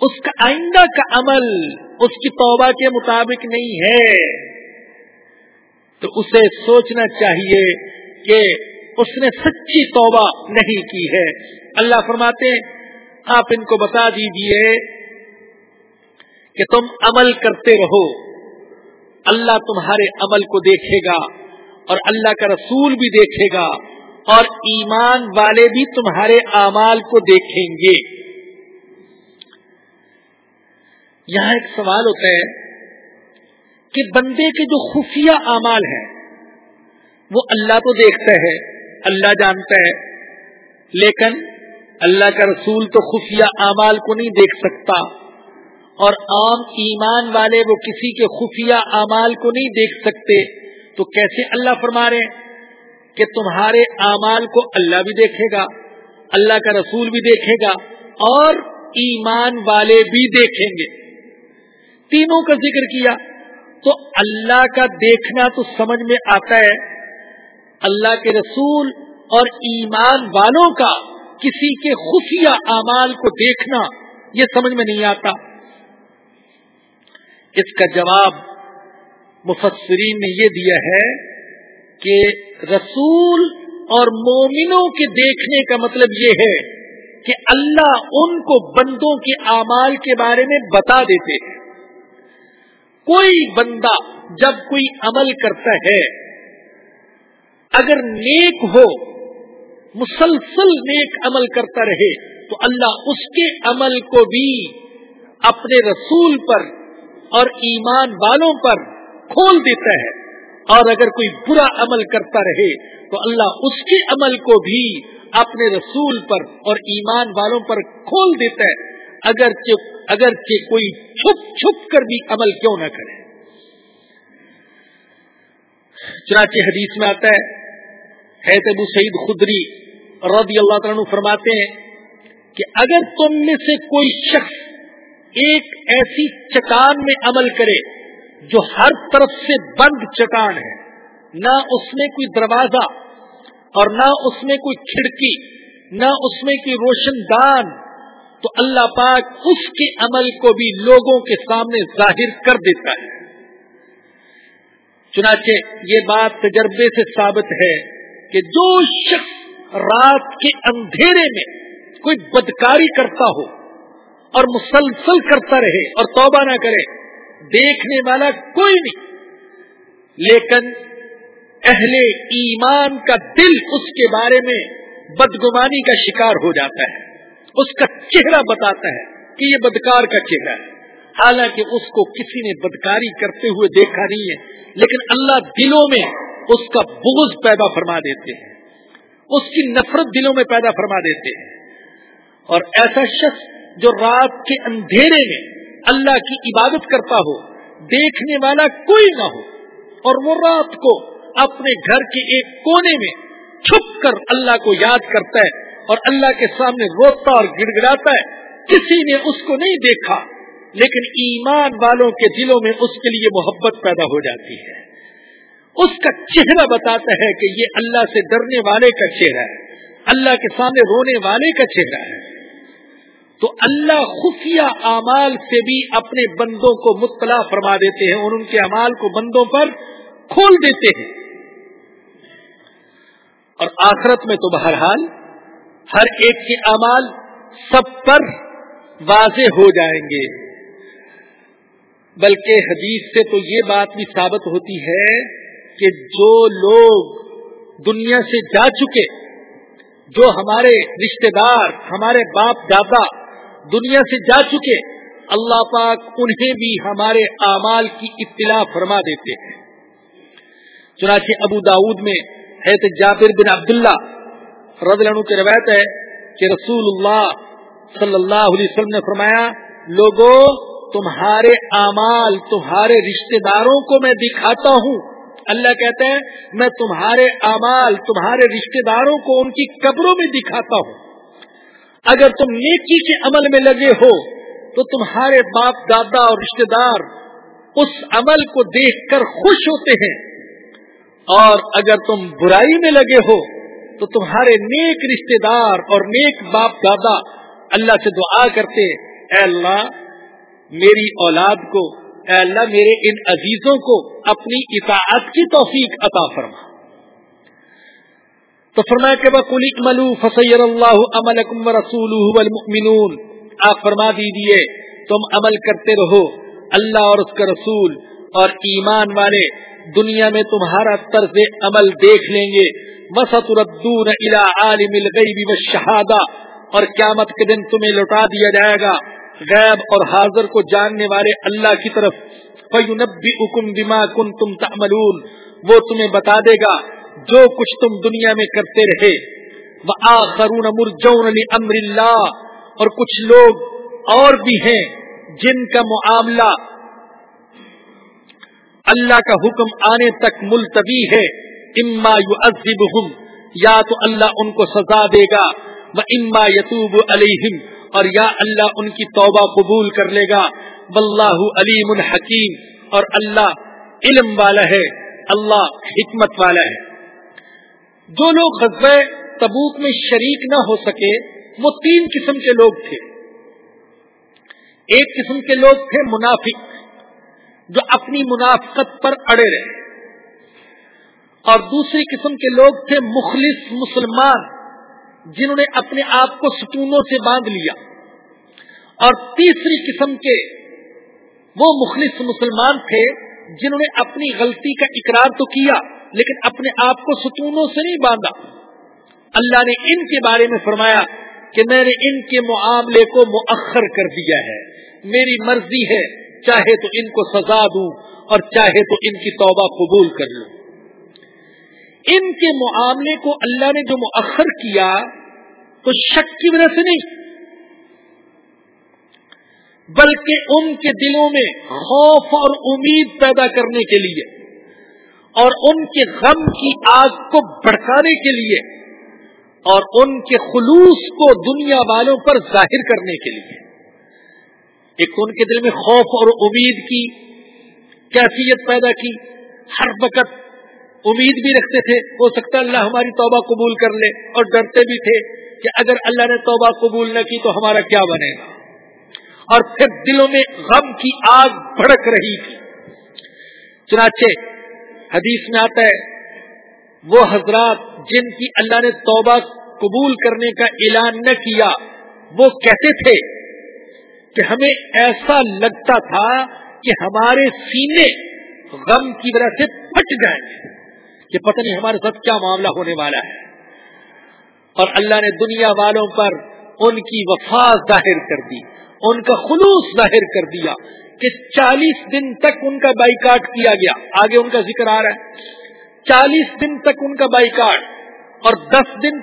اس کا آئندہ کا عمل اس کی توبہ کے مطابق نہیں ہے۔ تو اسے سوچنا چاہیے کہ اس نے سچی توبہ نہیں کی ہے۔ اللہ فرماتے آپ ان کو بتا دیجیے کہ تم عمل کرتے رہو۔ اللہ تمہارے عمل کو دیکھے گا اور اللہ کا رسول بھی دیکھے گا اور ایمان والے بھی تمہارے اعمال کو دیکھیں گے۔ یہاں ایک سوال ہوتا ہے کہ بندے کے جو خفیہ اعمال ہیں، وہ اللہ تو دیکھتا ہے، اللہ جانتا ہے، لیکن اللہ کا رسول تو خفیہ اعمال کو نہیں دیکھ سکتا۔ اور عام ایمان والے وہ کسی کے خفیہ اعمال کو نہیں دیکھ سکتے، تو کیسے اللہ فرما رہے ہیں کہ تمہارے اعمال کو اللہ بھی دیکھے گا، اللہ کا رسول بھی دیکھے گا اور ایمان والے بھی دیکھیں گے۔ تینوں کا ذکر کیا، تو اللہ کا دیکھنا تو سمجھ میں آتا ہے، اللہ کے رسول اور ایمان والوں کا کسی کے خفیہ اعمال کو دیکھنا یہ سمجھ میں نہیں آتا۔ اس کا جواب مفسرین نے یہ دیا ہے کہ رسول اور مومنوں کے دیکھنے کا مطلب یہ ہے کہ اللہ ان کو بندوں کے اعمال کے بارے میں بتا دیتے ہیں۔ کوئی بندہ جب کوئی عمل کرتا ہے، اگر نیک ہو، مسلسل نیک عمل کرتا رہے، تو اللہ اس کے عمل کو بھی اپنے رسول پر اور ایمان والوں پر کھول دیتا ہے۔ اور اگر کوئی برا عمل کرتا رہے، تو اللہ اس کے عمل کو بھی اپنے رسول پر اور ایمان والوں پر کھول دیتا ہے۔ اگر اگر کوئی چھپ چھپ کر بھی عمل کیوں نہ کرے۔ چنانچہ حدیث میں آتا ہے حید ابو سعید خدری رضی اللہ تعالیٰ فرماتے ہیں کہ اگر تم میں سے کوئی شخص ایک ایسی چٹان میں عمل کرے جو ہر طرف سے بند چٹان ہے۔ نہ اس میں کوئی دروازہ اور نہ اس میں کوئی کھڑکی، نہ اس میں کوئی روشن دان۔ تو اللہ پاک اس کے عمل کو بھی لوگوں کے سامنے ظاہر کر دیتا ہے۔ چنانچہ یہ بات تجربے سے ثابت ہے کہ جو شخص رات کے اندھیرے میں کوئی بدکاری کرتا ہو اور مسلسل کرتا رہے اور توبہ نہ کرے، دیکھنے والا کوئی نہیں۔ لیکن اہل ایمان کا دل اس کے بارے میں بدگمانی کا شکار ہو جاتا ہے۔ اس کا چہرہ بتاتا ہے کہ یہ بدکار کا چہرہ ہے۔ حالانکہ اس کو کسی نے بدکاری کرتے ہوئے دیکھا نہیں ہے، لیکن اللہ دلوں میں اس کا بغض پیدا فرما دیتے ہیں۔ اس کی نفرت دلوں میں پیدا فرما دیتے ہیں۔ اور ایسا شخص جو رات کے اندھیرے میں اللہ کی عبادت کرتا ہو، دیکھنے والا کوئی نہ ہو، اور وہ رات کو اپنے گھر کے ایک کونے میں چھپ کر اللہ کو یاد کرتا ہے اور اللہ کے سامنے روتا اور گڑ گڑاتا ہے۔ کسی نے اس کو نہیں دیکھا، لیکن ایمان والوں کے دلوں میں اس کے لیے محبت پیدا ہو جاتی ہے۔ اس کا چہرہ بتاتا ہے کہ یہ اللہ سے ڈرنے والے کا چہرہ ہے، اللہ کے سامنے رونے والے کا چہرہ ہے۔ تو اللہ خفیہ اعمال سے بھی اپنے بندوں کو مطلع فرما دیتے ہیں اور ان کے اعمال کو بندوں پر کھول دیتے ہیں۔ اور آخرت میں تو بہرحال ہر ایک کے اعمال سب پر واضح ہو جائیں گے۔ بلکہ حدیث سے تو یہ بات بھی ثابت ہوتی ہے کہ جو لوگ دنیا سے جا چکے، جو ہمارے رشتہ دار، ہمارے باپ دادا دنیا سے جا چکے، اللہ پاک انہیں بھی ہمارے اعمال کی اطلاع فرما دیتے ہیں۔ چنانچہ ابو داود میں ہے تو جابر بن عبداللہ رضی اللہ کی روایت ہے کہ رسول اللہ صلی اللہ علیہ وسلم نے فرمایا لوگوں تمہارے اعمال، تمہارے رشتہ داروں کو میں دکھاتا ہوں۔ اللہ کہتے ہیں، میں تمہارے اعمال، تمہارے رشتہ داروں کو ان کی قبروں میں دکھاتا ہوں۔ اگر تم نیکی کے عمل میں لگے ہو تو تمہارے باپ، دادا اور رشتہ دار اس عمل کو دیکھ کر خوش ہوتے ہیں۔ اور اگر تم برائی میں لگے ہو تو تمہارے نیک رشتہ دار اور نیک باپ، دادا اللہ سے دعا کرتے، اے اللہ، میری اولاد کو، اے اللہ، میرے ان عزیزوں کو اپنی اطاعت کی توفیق عطا فرما۔ تو فرما کے بکلی ملو فصیر اللہ رسول آپ فرما دیجیے تم عمل کرتے رہو، اللہ اور اس کا رسول اور ایمان والے، دنیا میں تمہارا طرز عمل دیکھ لیں گے۔ وسط ردون الا عالم الغیب والشہادہ اور قیامت کے دن تمہیں لوٹا دیا جائے گا۔ غیب اور حاضر کو جاننے والے اللہ کی طرف فیونبی حکم بما کن تم وہ تمہیں بتا دے گا۔ جو کچھ تم دنیا میں کرتے رہے وہ مرجون امر اللہ، اور کچھ لوگ اور بھی ہیں جن کا معاملہ اللہ کا حکم آنے تک ملتوی ہے، اما یو یا تو اللہ ان کو سزا دے گا وہ اما یتوب علیہم، اور یا اللہ ان کی توبہ قبول کر لے گا۔ واللہ علیم الحکیم اور اللہ علم والا ہے، اللہ حکمت والا ہے۔ جو لوگ غزب تبوک میں شریک نہ ہو سکے، وہ تین قسم کے لوگ تھے۔ ایک قسم کے لوگ تھے منافق، جو اپنی منافقت پر اڑے رہے۔ اور دوسری قسم کے لوگ تھے مخلص مسلمان، جنہوں نے اپنے آپ کو ستونوں سے باندھ لیا۔ اور تیسری قسم کے وہ مخلص مسلمان تھے، جنہوں نے اپنی غلطی کا اقرار تو کیا۔ لیکن اپنے آپ کو ستونوں سے نہیں باندھا۔ اللہ نے ان کے بارے میں فرمایا کہ میں نے ان کے معاملے کو مؤخر کر دیا ہے۔ میری مرضی ہے، چاہے تو ان کو سزا دوں اور چاہے تو ان کی توبہ قبول کر لوں۔ ان کے معاملے کو اللہ نے جو مؤخر کیا، تو شک کی وجہ سے نہیں۔ بلکہ ان کے دلوں میں خوف اور امید پیدا کرنے کے لیے۔ اور ان کے غم کی آگ کو بڑکانے کے لیے اور ان کے خلوص کو دنیا والوں پر ظاہر کرنے کے لیے۔ ایک تو ان کے دل میں خوف اور امید کی کیفیت پیدا کی۔ ہر وقت امید بھی رکھتے تھے، ہو سکتا اللہ ہماری توبہ قبول کر لے۔ اور ڈرتے بھی تھے کہ اگر اللہ نے توبہ قبول نہ کی تو ہمارا کیا بنے گا۔ اور پھر دلوں میں غم کی آگ بھڑک رہی تھی۔ چنانچہ حدیث میں آتا ہے، وہ حضرات جن کی اللہ نے توبہ قبول کرنے کا اعلان نہ کیا، وہ کہتے تھے؟ کہ ہمیں ایسا لگتا تھا کہ ہمارے سینے غم کی وجہ سے پھٹ جائیں کہ پتہ نہیں ہمارے ساتھ کیا معاملہ ہونے والا ہے۔ اور اللہ نے دنیا والوں پر ان کی وفا ظاہر کر دی، ان کا خلوص ظاہر کر دیا۔ کہ چالیس دن تک ان کا بائیکاٹ کیا گیا۔ آگے ان کا ذکر آ رہا ہے۔ چالیس دن تک ان کا بائیکاٹ اور دس دن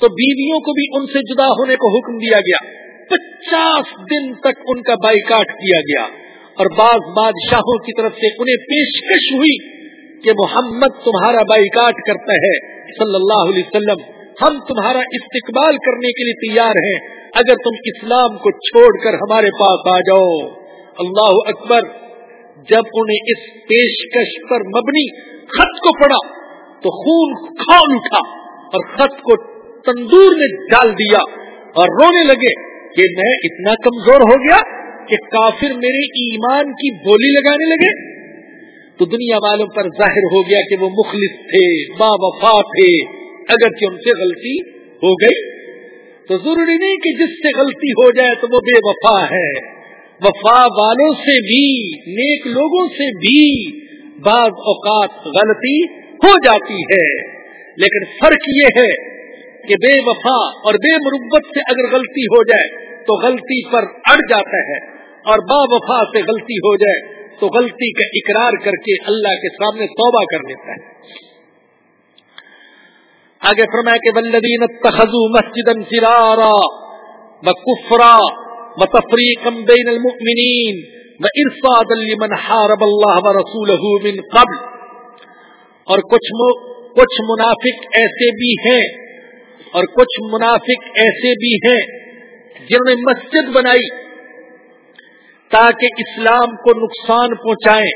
تو بیویوں کو بھی ان سے جدا ہونے کو حکم دیا گیا۔ پچاس دن تک ان کا بائیکاٹ کیا گیا۔ اور بعض بادشاہوں کی طرف سے انہیں پیشکش ہوئی کہ محمد تمہارا بائیکاٹ کرتا ہے۔ صلی اللہ علیہ وسلم، ہم تمہارا استقبال کرنے کے لیے تیار ہیں۔ اگر تم اسلام کو چھوڑ کر ہمارے پاس آ جاؤ۔ اللہ اکبر، جب انہیں اس پیشکش پر مبنی خط کو پڑا تو خون کھول اٹھا اور خط کو تندور میں ڈال دیا اور رونے لگے کہ میں اتنا کمزور ہو گیا کہ کافر میرے ایمان کی بولی لگانے لگے۔ تو دنیا والوں پر ظاہر ہو گیا کہ وہ مخلص تھے، با وفا تھے اگر ان سے غلطی ہو گئی۔ تو ضروری نہیں کہ جس سے غلطی ہو جائے تو وہ بے وفا ہے۔ وفا والوں سے بھی، نیک لوگوں سے بھی بعض اوقات غلطی ہو جاتی ہے۔ لیکن فرق یہ ہے کہ بے وفا اور بے مربت سے اگر غلطی ہو جائے تو غلطی پر اڑ جاتا ہے اور با وفا سے غلطی ہو جائے تو غلطی کا اقرار کر کے اللہ کے سامنے توبہ کر لیتا ہے۔ آگے فرمایا کہ بلدین تخذو مسجد فرارا کفرا و تفریق بین لمن حارب اللہ و رسول من قبل. اور کچھ کچھ منافق ایسے بھی ہیں، اور کچھ منافق ایسے بھی ہیں جنہوں نے مسجد بنائی تاکہ اسلام کو نقصان پہنچائیں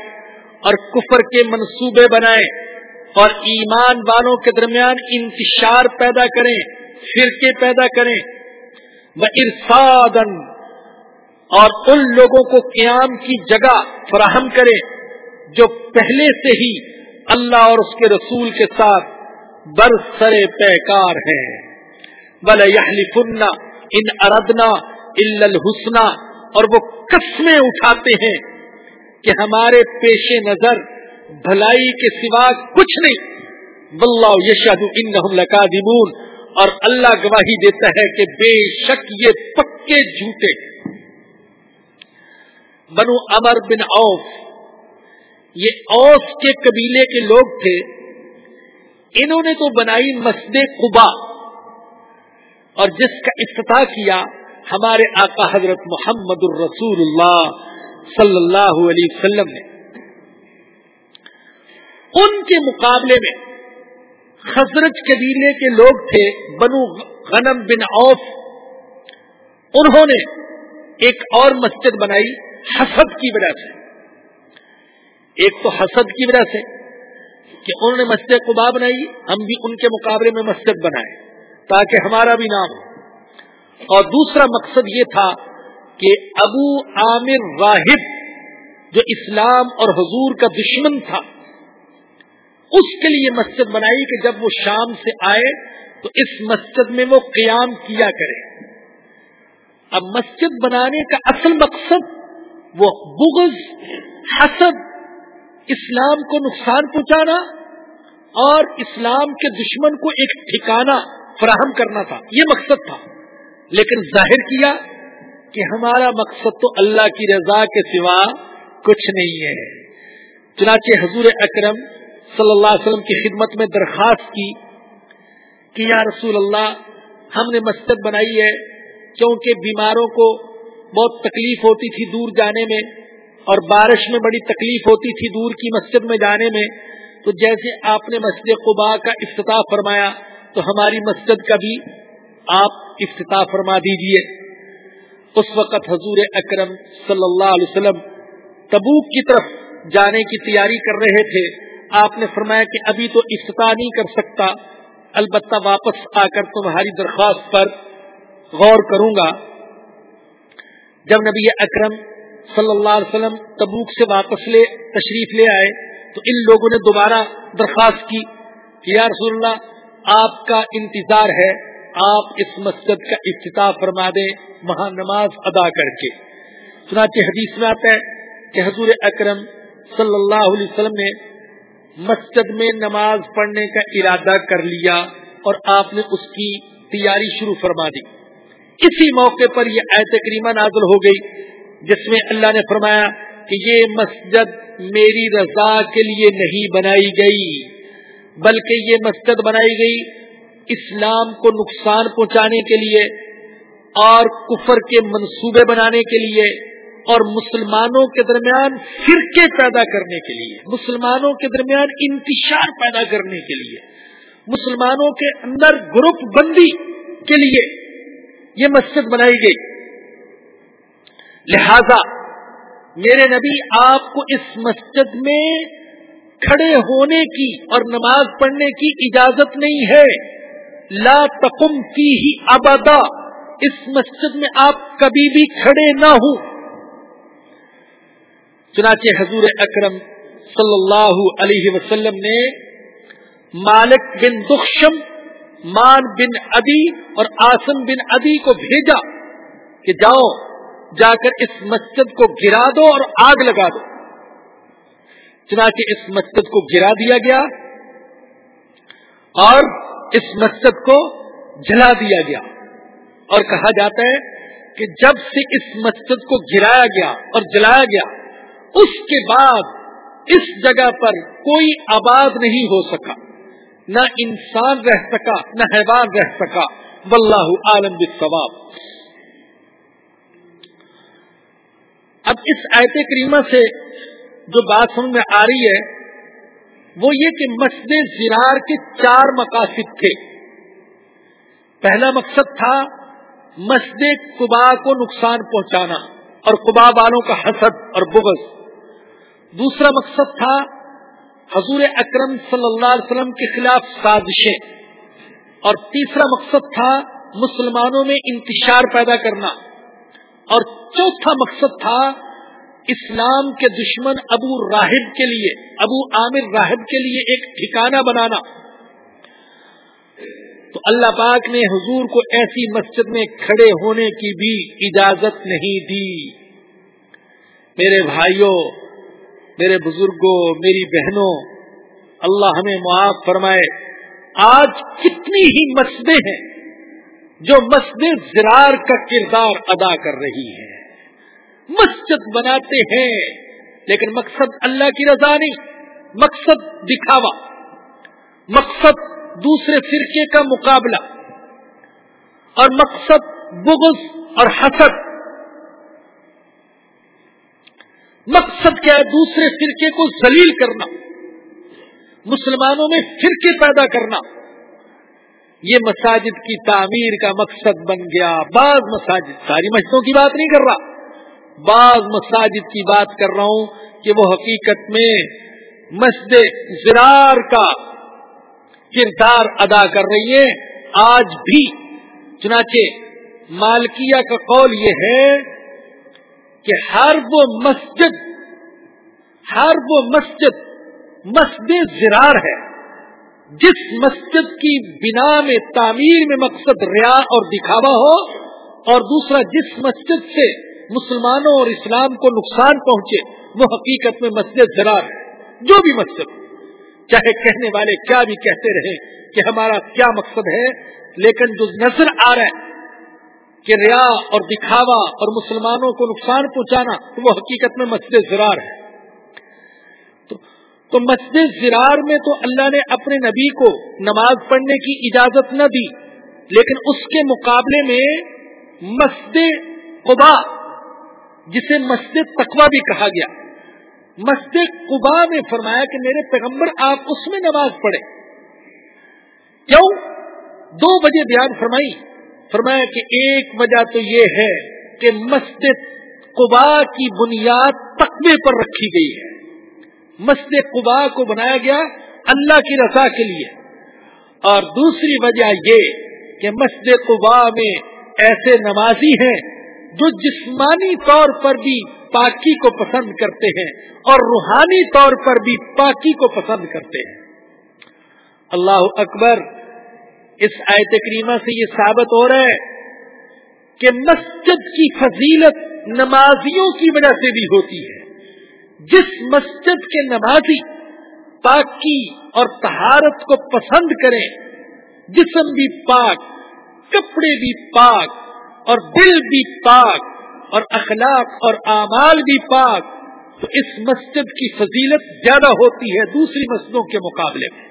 اور کفر کے منصوبے بنائیں اور ایمان والوں کے درمیان انتشار پیدا کریں فرقے پیدا کریں۔ وہ ارسادن اور ان لوگوں کو قیام کی جگہ فراہم کریں جو پہلے سے ہی اللہ اور اس کے رسول کے ساتھ برسر پیکار ہیں۔ بل فننا ان اردنا الحسنہ اور وہ قسمیں اٹھاتے ہیں کہ ہمارے پیش نظر بھلائی کے سوا کچھ نہیں۔ بلّہ یشاد ان اور اللہ گواہی دیتا ہے کہ بے شک یہ پکے جھوٹے بنو امر بن اوف یہ اوف کے قبیلے کے لوگ تھے۔ انہوں نے تو بنائی مسجد قبا اور جس کا افتتاح کیا ہمارے آقا حضرت محمد الرسول اللہ صلی اللہ علیہ وسلم نے۔ ان کے مقابلے میں خزرج قبیلے کے لوگ تھے بنو غنم بن اوف انہوں نے ایک اور مسجد بنائی۔ حسد کی وجہ سے۔ ایک تو حسد کی وجہ سے کہ انہوں نے مسجد قبا بنائی، ہم بھی ان کے مقابلے میں مسجد بنائے تاکہ ہمارا بھی نام ہو۔ اور دوسرا مقصد یہ تھا کہ ابو عامر راہب جو اسلام اور حضور کا دشمن تھا، اس کے لیے مسجد بنائی کہ جب وہ شام سے آئے تو اس مسجد میں وہ قیام کیا کرے۔ اب مسجد بنانے کا اصل مقصد وہ بغض، حسد، اسلام کو نقصان پہنچانا اور اسلام کے دشمن کو ایک ٹھکانہ فراہم کرنا تھا، یہ مقصد تھا۔ لیکن ظاہر کیا کہ ہمارا مقصد تو اللہ کی رضا کے سوا کچھ نہیں ہے۔ چنانچہ حضور اکرم صلی اللہ علیہ وسلم کی خدمت میں درخواست کی کہ یا رسول اللہ، ہم نے مسجد بنائی ہے کیونکہ بیماروں کو بہت تکلیف ہوتی تھی دور جانے میں اور بارش میں بڑی تکلیف ہوتی تھی دور کی مسجد میں جانے میں، تو جیسے آپ نے مسجد قبا کا افتتاح فرمایا، تو ہماری مسجد کا بھی آپ افتتاح فرما دیجیے اس وقت حضور اکرم صلی اللہ علیہ وسلم تبوک کی طرف جانے کی تیاری کر رہے تھے۔ آپ نے فرمایا کہ ابھی تو افتتاح نہیں کر سکتا، البتہ واپس آ کر تمہاری درخواست پر غور کروں گا۔ جب نبی اکرم صلی اللہ علیہ وسلم تبوک سے واپس لے، تشریف لے آئے، تو ان لوگوں نے دوبارہ درخواست کی کہ یا رسول اللہ، آپ کا انتظار ہے، آپ اس مسجد کا افتتاح فرما دیں، وہاں نماز ادا کر کے۔ چنانچہ حدیث میں آتا ہے کہ حضور اکرم صلی اللہ علیہ وسلم نے مسجد میں نماز پڑھنے کا ارادہ کر لیا اور آپ نے اس کی تیاری شروع فرما دی۔ اسی موقع پر یہ آیت کریمہ نازل ہو گئی، جس میں اللہ نے فرمایا کہ یہ مسجد میری رضا کے لیے نہیں بنائی گئی، بلکہ یہ مسجد بنائی گئی اسلام کو نقصان پہنچانے کے لیے اور کفر کے منصوبے بنانے کے لیے اور مسلمانوں کے درمیان فرقے پیدا کرنے کے لیے، مسلمانوں کے درمیان انتشار پیدا کرنے کے لیے، مسلمانوں کے اندر گروپ بندی کے لیے یہ مسجد بنائی گئی۔ لہذا میرے نبی، آپ کو اس مسجد میں کھڑے ہونے کی اور نماز پڑھنے کی اجازت نہیں ہے۔ لا تقم کی ہی آبادا اس مسجد میں آپ کبھی بھی کھڑے نہ ہوں۔ چنانچہ حضور اکرم صلی اللہ علیہ وسلم نے مالک بن دخشم مان بن ادی اور آسم بن ادی کو بھیجا کہ جاؤ، جا کر اس مسجد کو گرا دو اور آگ لگا دو۔ چنانچہ اس مسجد کو گرا دیا گیا اور اس مسجد کو جلا دیا گیا۔ اور کہا جاتا ہے کہ جب سے اس مسجد کو گرایا گیا اور جلایا گیا، اس کے بعد اس جگہ پر کوئی آباد نہیں ہو سکا۔ نہ انسان رہ سکا، نہ حیوان رہ سکا۔ واللہ عالم بالثواب اب اس آیت کریمہ سے جو بات سمجھ میں آ رہی ہے، وہ یہ کہ مسجد زرار کے چار مقاصد تھے۔ پہلا مقصد تھا مسجد قبا کو نقصان پہنچانا اور قبا والوں کا حسد اور بغض۔ دوسرا مقصد تھا حضور اکرم صلی اللہ علیہ وسلم کے خلاف سازشیں۔ اور تیسرا مقصد تھا مسلمانوں میں انتشار پیدا کرنا۔ اور چوتھا مقصد تھا اسلام کے دشمن ابو راہب کے لیے، ابو عامر راہب کے لیے ایک ٹھکانہ بنانا۔ تو اللہ پاک نے حضور کو ایسی مسجد میں کھڑے ہونے کی بھی اجازت نہیں دی۔ میرے بھائیوں میرے بزرگوں، میری بہنوں، اللہ ہمیں معاف فرمائے۔ آج کتنی ہی مسجدیں ہیں جو مسجد زرار کا کردار ادا کر رہی ہے مسجد بناتے ہیں، لیکن مقصد اللہ کی رضا نہیں، مقصد دکھاوا، مقصد دوسرے فرقے کا مقابلہ، اور مقصد بغض اور حسد مقصد کیا ہے دوسرے فرقے کو ذلیل کرنا؟ مسلمانوں میں فرقے پیدا کرنا۔ یہ مساجد کی تعمیر کا مقصد بن گیا۔ بعض مساجد، ساری مسجدوں کی بات نہیں کر رہا۔ بعض مساجد کی بات کر رہا ہوں کہ وہ حقیقت میں مسجد زرار کا کردار ادا کر رہی ہے آج بھی، چنانچہ مالکیہ کا قول یہ ہے کہ ہر وہ مسجد، ہر وہ مسجد مسجد زرار ہے، جس مسجد کی بنا میں تعمیر میں مقصد ریا اور دکھاوا ہو اور دوسرا جس مسجد سے مسلمانوں اور اسلام کو نقصان پہنچے، وہ حقیقت میں مسجد زرار ہے، جو بھی مسجد، چاہے کہنے والے کیا بھی کہتے رہے کہ ہمارا کیا مقصد ہے، لیکن جو نظر آ رہا ہے کہ ریا اور دکھاوا اور مسلمانوں کو نقصان پہنچانا وہ حقیقت میں مسجد زرار ہے۔ تو مسجد زرار میں تو اللہ نے اپنے نبی کو نماز پڑھنے کی اجازت نہ دی، لیکن اس کے مقابلے میں مسجد قبا جسے مسجد تقوا بھی کہا گیا۔ مسجد قبا میں فرمایا کہ میرے پیغمبر آپ اس میں نماز پڑھے کیوں؟ دو وجہ بیان فرمائی۔ فرمایا کہ ایک وجہ تو یہ ہے کہ مسجد قبا کی بنیاد تقوی پر رکھی گئی ہے۔ مسجد قبا کو بنایا گیا اللہ کی رضا کے لیے۔ اور دوسری وجہ یہ کہ مسجد قبا میں ایسے نمازی ہیں جو جسمانی طور پر بھی پاکی کو پسند کرتے ہیں اور روحانی طور پر بھی پاکی کو پسند کرتے ہیں۔ اللہ اکبر اس آیت کریمہ سے یہ ثابت ہو رہا ہے کہ مسجد کی فضیلت نمازیوں کی وجہ سے بھی ہوتی ہے۔ جس مسجد کے نمازی پاکی اور تہارت کو پسند کریں، جسم بھی پاک، کپڑے بھی پاک اور دل بھی پاک اور اخلاق اور اعمال بھی پاک، تو اس مسجد کی فضیلت زیادہ ہوتی ہے دوسری مسجدوں کے مقابلے میں۔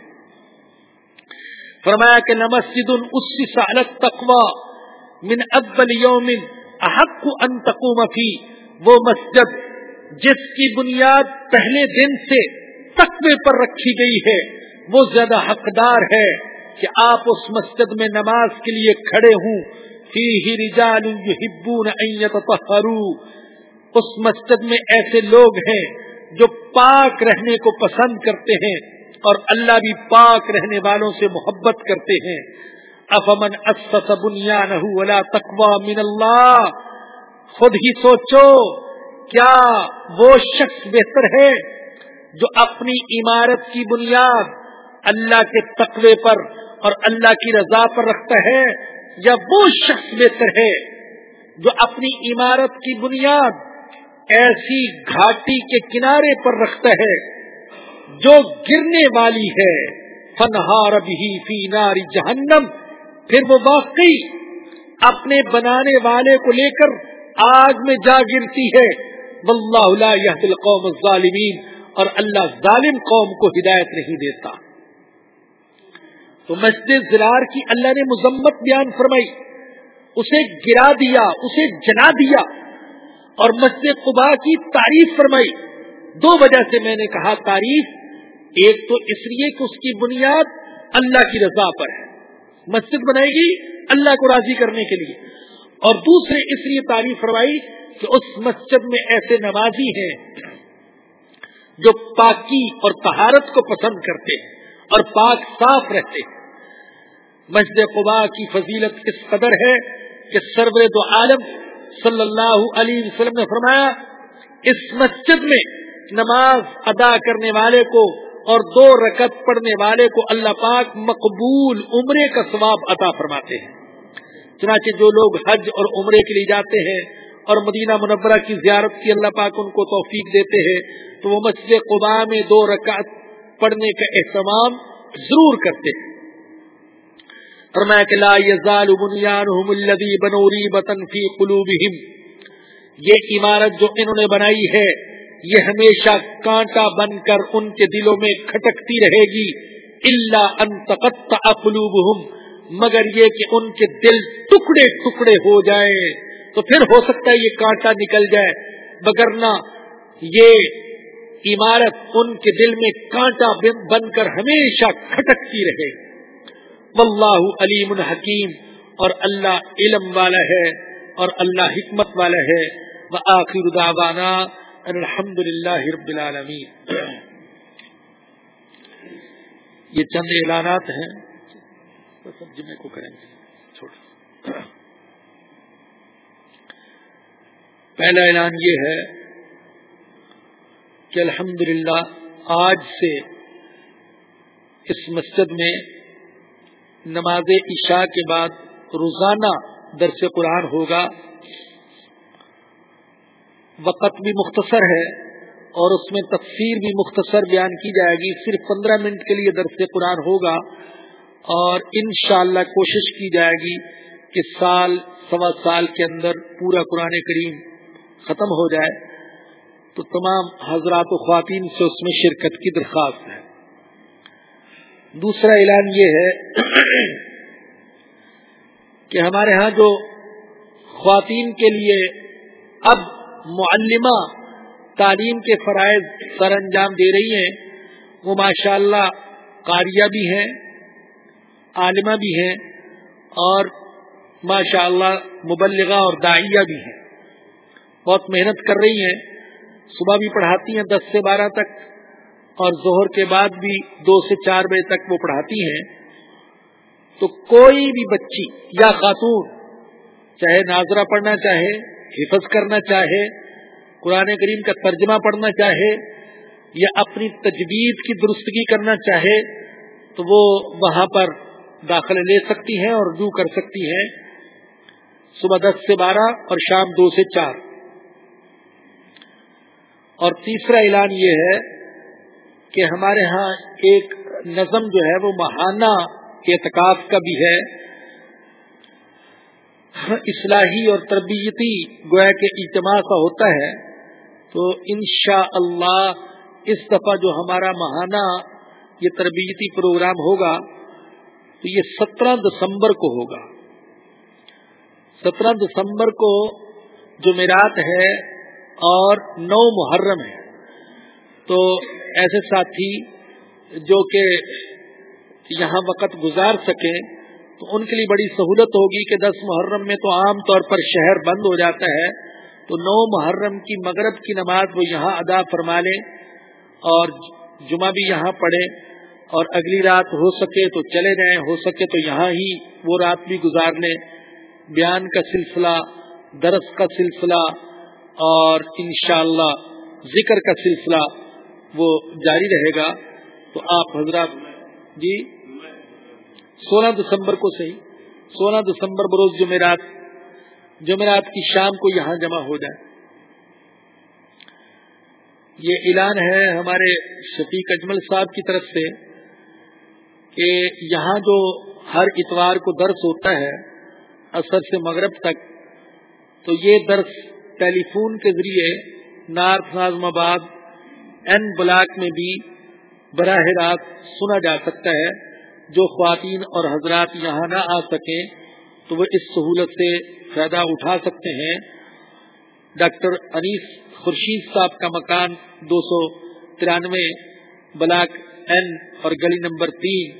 فرمایا کہ نمسجد اس سالت تقوا من ابل یومن احق ان تقوم فی، وہ مسجد جس کی بنیاد پہلے دن سے تقوی پر رکھی گئی ہے، وہ زیادہ حقدار ہے کہ آپ اس مسجد میں نماز کے لیے کھڑے ہوں۔ فی ہی رجال اس مسجد میں ایسے لوگ ہیں جو پاک رہنے کو پسند کرتے ہیں۔ اور اللہ بھی پاک رہنے والوں سے محبت کرتے ہیں۔ افمن اسس بنیانہ ولا تقوی من اللہ۔ خود ہی سوچو، کیا وہ شخص بہتر ہے جو اپنی عمارت کی بنیاد اللہ کے تقوی پر اور اللہ کی رضا پر رکھتا ہے، یا وہ شخص بہتر ہے جو اپنی عمارت کی بنیاد ایسی گھاٹی کے کنارے پر رکھتا ہے جو گرنے والی ہے. فنہار بھی فی ناری جہنم پھر وہ واقعی اپنے بنانے والے کو لے کر آگ میں جا گرتی ہے. واللہ لا يهدي القوم الظالمین اور اللہ ظالم قوم کو ہدایت نہیں دیتا. تو مسجد زرار کی اللہ نے مذمت بیان فرمائی. اسے گرا دیا، اسے جنا دیا. اور مسجد قبا کی تعریف فرمائی. دو وجہ سے میں نے کہا تعریف ایک تو اس لیے کہ اس کی بنیاد اللہ کی رضا پر ہے۔ مسجد بنائے گی اللہ کو راضی کرنے کے لیے۔ اور دوسرے اس لیے تعریف فرمائی کہ اس مسجد میں ایسے نمازی ہیں جو پاکی اور تہارت کو پسند کرتے ہیں اور پاک صاف رہتے ہیں۔ مسجد قبا کی فضیلت اس قدر ہے کہ سرور دو عالم صلی اللہ علیہ وسلم نے فرمایا، اس مسجد میں نماز ادا کرنے والے کو اور دو رکت پڑھنے والے کو اللہ پاک مقبول عمرے کا ثواب عطا فرماتے ہیں۔ چنانچہ جو لوگ حج اور عمرے کے لیے جاتے ہیں اور مدینہ منورہ کی زیارت کی اللہ پاک ان کو توفیق دیتے ہیں، تو وہ مسجد قبا میں دو رکعت پڑھنے کا اہتمام ضرور کرتے ہیں۔ لا يزال بنيانهم الذي بنوا ريبة قلوبهم یہ عمارت جو انہوں نے بنائی ہے یہ ہمیشہ کانٹا بن کر ان کے دلوں میں کھٹکتی رہے گی اللہ ان تقطع مگر یہ کہ ان کے دل ٹکڑے ٹکڑے ہو جائیں۔ تو پھر ہو سکتا ہے یہ کانٹا نکل جائے بگرنا یہ عمارت ان کے دل میں کانٹا بن کر ہمیشہ کھٹکتی رہے۔ واللہ علیم الحکیم اور اللہ علم والا ہے، اور اللہ حکمت والا ہے۔ وہ آخر دعوانا الحمد للہ رب العالمین یہ چند اعلانات ہیں سب جمعے کو کریں گے پہلا اعلان یہ ہے کہ الحمدللہ آج سے اس مسجد میں نماز عشاء کے بعد روزانہ درس قرآن ہوگا۔ وقت بھی مختصر ہے اور اس میں تفسیر بھی مختصر بیان کی جائے گی، صرف پندرہ منٹ کے لیے درس قرآن ہوگا اور انشاءاللہ کوشش کی جائے گی کہ سال، سوا سال کے اندر پورا قرآن کریم ختم ہو جائے۔ تو تمام حضرات و خواتین سے اس میں شرکت کی درخواست ہے۔ دوسرا اعلان یہ ہے کہ ہمارے ہاں جو خواتین کے لیے اب معلمہ تعلیم کے فرائض سر انجام دے رہی ہیں۔ وہ ماشاء اللہ قاریہ بھی ہیں، عالمہ بھی ہیں اور ماشاء اللہ مبلغہ اور داعیہ بھی ہیں۔ بہت محنت کر رہی ہیں۔ صبح بھی پڑھاتی ہیں دس سے بارہ تک اور ظہر کے بعد بھی دو سے چار بجے تک وہ پڑھاتی ہیں۔ تو کوئی بھی بچی یا خاتون، چاہے ناظرہ پڑھنا چاہے حفظ کرنا چاہے، قرآن کریم کا ترجمہ پڑھنا چاہے، یا اپنی تجویز کی درستگی کرنا چاہے، تو وہ وہاں پر داخلے لے سکتی ہیں اور رجوع کر سکتی ہیں۔ صبح دس سے بارہ اور شام دو سے چار۔ اور تیسرا اعلان یہ ہے کہ ہمارے ہاں ایک نظم جو ہے وہ ماہانہ اعتکاف کا بھی ہے۔ اصلاحی اور تربیتی گویا کے اجتماع کا ہوتا ہے، تو انشاء اللہ اس دفعہ جو ہمارا ماہانہ یہ تربیتی پروگرام ہوگا، تو یہ سترہ دسمبر کو ہوگا۔ سترہ دسمبر کو جمعرات ہے اور نو محرم ہے۔ تو ایسے ساتھی جو کہ یہاں وقت گزار سکیں تو ان کے لیے بڑی سہولت ہوگی کہ دس محرم میں تو عام طور پر شہر بند ہو جاتا ہے، تو نو محرم کی مغرب کی نماز وہ یہاں ادا فرما لیں اور جمعہ بھی یہاں پڑھے اور اگلی رات ہو سکے تو چلے جائیں، ہو سکے تو یہاں ہی وہ رات بھی گزار لیں۔ بیان کا سلسلہ، درس کا سلسلہ اور انشاءاللہ ذکر کا سلسلہ وہ جاری رہے گا۔ تو آپ حضرات جی؟ سولہ دسمبر کو صحیح، سولہ دسمبر بروز جمعرات جمعرات کی شام کو یہاں جمع ہو جائے۔ یہ اعلان ہے ہمارے شفیق اجمل صاحب کی طرف سے کہ یہاں جو ہر اتوار کو درس ہوتا ہے، اثر سے مغرب تک، تو یہ درس ٹیلی فون کے ذریعے north Nazimabad, N block میں بھی براہ راست سنا جا سکتا ہے۔ جو خواتین اور حضرات یہاں نہ آ سکیں، تو وہ اس سہولت سے فائدہ اٹھا سکتے ہیں۔ ڈاکٹر انیس خورشید صاحب کا مکان دو سو ترانوے بلاک این اور گلی نمبر تین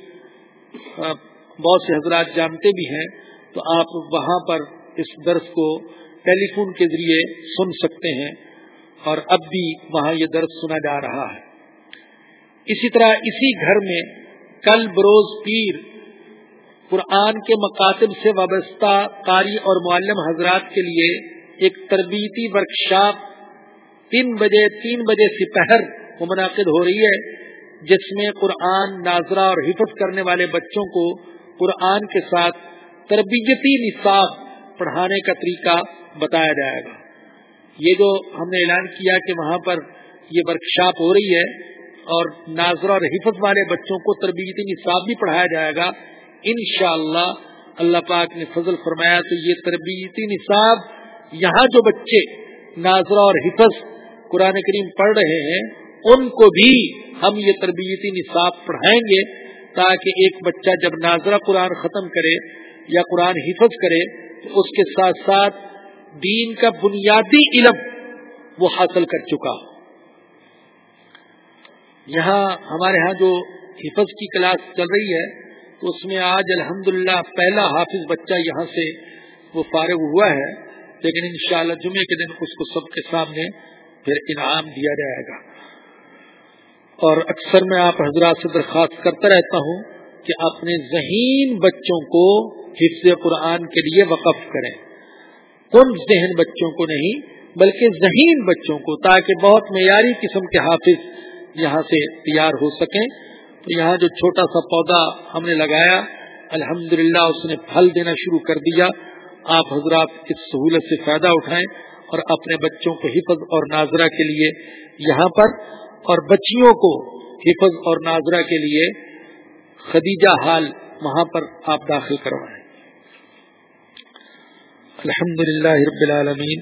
بہت سے حضرات جانتے بھی ہیں، تو آپ وہاں پر اس درس کو ٹیلی فون کے ذریعے سن سکتے ہیں۔ اور اب بھی وہاں یہ درس سنا جا رہا ہے۔ اسی طرح اسی گھر میں کل بروز پیر، قرآن کے مکاتب سے وابستہ قاری اور معلم حضرات کے لیے ایک تربیتی ورکشاپ تین بجے تین بجے سپہر منعقد ہو رہی ہے، جس میں قرآن، ناظرہ اور حفظ کرنے والے بچوں کو قرآن کے ساتھ تربیتی نصاب پڑھانے کا طریقہ بتایا جائے گا۔ یہ جو ہم نے اعلان کیا کہ وہاں پر یہ ورکشاپ ہو رہی ہے اور ناظرہ اور حفظ والے بچوں کو تربیتی یعنی نصاب بھی پڑھایا جائے گا۔ انشاءاللہ اللہ اللہ پاک نے فضل فرمایا تو یہ تربیتی یعنی نصاب یہاں جو بچے ناظرہ اور حفظ قرآن کریم پڑھ رہے ہیں، ان کو بھی ہم یہ تربیتی یعنی نصاب پڑھائیں گے تاکہ ایک بچہ جب ناظرہ قرآن ختم کرے یا قرآن حفظ کرے تو اس کے ساتھ ساتھ دین کا بنیادی علم وہ حاصل کر چکا۔ ہو یہاں ہمارے ہاں جو حفظ کی کلاس چل رہی ہے، تو اس میں آج الحمد پہلا حافظ بچہ یہاں سے وہ فارغ ہوا ہے، لیکن انشاءاللہ جمعے کے دن اس کو سب کے سامنے پھر انعام دیا جائے گا۔ اور اکثر میں آپ حضرات سے درخواست کرتا رہتا ہوں کہ اپنے ذہین بچوں کو حفظ قرآن کے لیے وقف کریں۔ کن ذہن بچوں کو نہیں، بلکہ ذہین بچوں کو، تاکہ بہت معیاری قسم کے حافظ یہاں سے تیار ہو سکیں۔ تو یہاں جو چھوٹا سا پودا ہم نے لگایا الحمد اس نے پھل دینا شروع کر دیا۔ آپ حضرات اس سہولت سے فائدہ اٹھائیں اور اپنے بچوں کو حفظ اور ناظرہ کے لیے یہاں پر، اور بچیوں کو حفظ اور ناظرہ کے لیے خدیجہ حال وہاں پر آپ داخل کروائیں۔ الحمد للہ رب العالمین،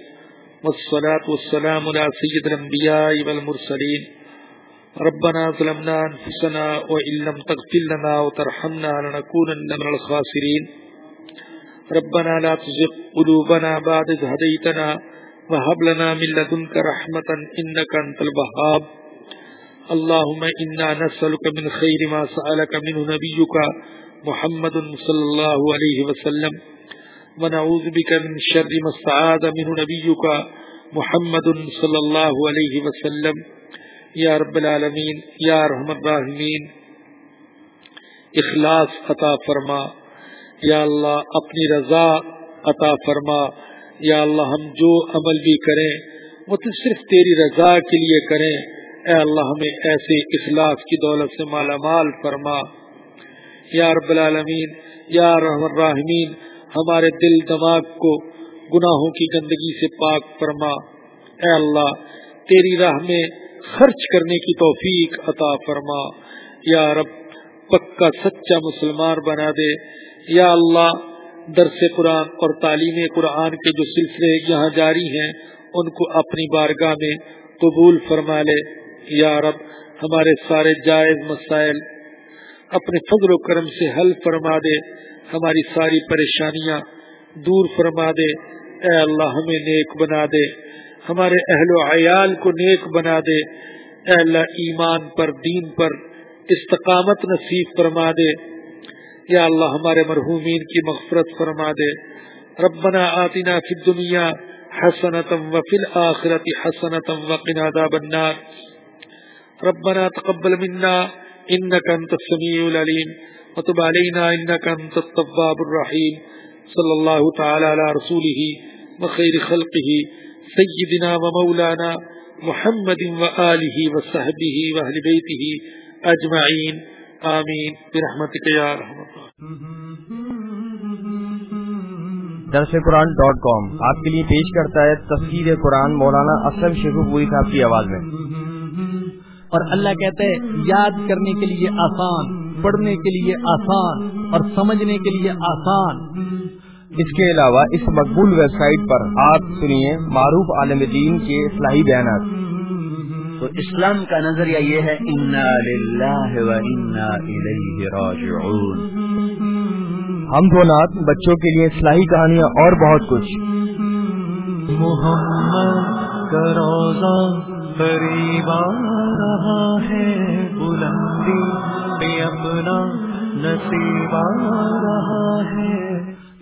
والصلاة والسلام على سید الانبیاء والمرسلین۔ ربنا ظلمنا انفسنا وإن لم تغفر لنا وترحمنا لنكونن من الخاسرين. ربنا لا تزغ قلوبنا بعد إذ هديتنا وهب لنا من لدنك رحمة إنك أنت الوهاب. اللهم إنا نسألك من خير ما سألك منه نبيك محمد صلى الله عليه وسلم. ونعوذ بك من شر ما استعاذ منه نبيك محمد صلی اللہ علیہ وسلم. یا رب العالمین، یا رحم الراحمین، اخلاص عطا فرما، یا اللہ اپنی رضا عطا فرما، یا اللہ ہم جو عمل بھی کریں، وہ تو صرف تیری رضا کے لیے کریں۔ اے اللہ ہمیں ایسے اخلاص کی دولت سے مالا مال فرما۔ یا رب العالمین، یا رحم الراحمین، ہمارے دل دماغ کو گناہوں کی گندگی سے پاک فرما۔ اے اللہ، تیری راہ میں خرچ کرنے کی توفیق عطا فرما۔ یا رب، پکا سچا مسلمان بنا دے۔ یا اللہ، درس قرآن اور تعلیم قرآن کے جو سلسلے یہاں جاری ہیں، ان کو اپنی بارگاہ میں قبول فرما لے۔ یا رب، ہمارے سارے جائز مسائل اپنے فضل و کرم سے حل فرما دے۔ ہماری ساری پریشانیاں دور فرما دے۔ اے اللہ، ہمیں نیک بنا دے۔ ہمارے اہل و عیال کو نیک بنا دے اے اللہ ایمان پر، دین پر استقامت نصیب فرما دے۔ یا اللہ ہمارے مرحومین کی مغفرت فرما دے۔ ربنا آتنا فی الدنیا حسنتم وفی الآخرت حسنتم وقنا عذاب النار۔ ربنا تقبل منا انك انت السميع العليم وتب علينا إنك أنت التواب الرحيم صلى الله تعالى على رسوله وخير خلقه سيدنا ومولانا محمد وآله وصحبه وأهل بيته أجمعين. آمين. برحمتك يا رحمة درس قرآن ڈاٹ کام آپ کے لیے پیش کرتا ہے تفصیل قرآن مولانا اسلم شیخو پوری صاحب کی آواز میں۔ اور اللہ کہتے ہیں یاد کرنے کے لیے آسان پڑھنے کے لیے آسان اور سمجھنے کے لیے آسان۔ اس کے علاوہ اس مقبول ویب سائٹ پر آپ سنیے معروف عالم دین کے اصلاحی بیانات۔ تو اسلام کا نظریہ یہ ہے انا للہ و انا الیہ راجعون ہم دو نات بچوں کے لیے اصلاحی کہانیاں اور بہت کچھ۔ محمد کا روزہ قریب آ رہا ہے بلندی اپنا نصیب آ رہا ہے۔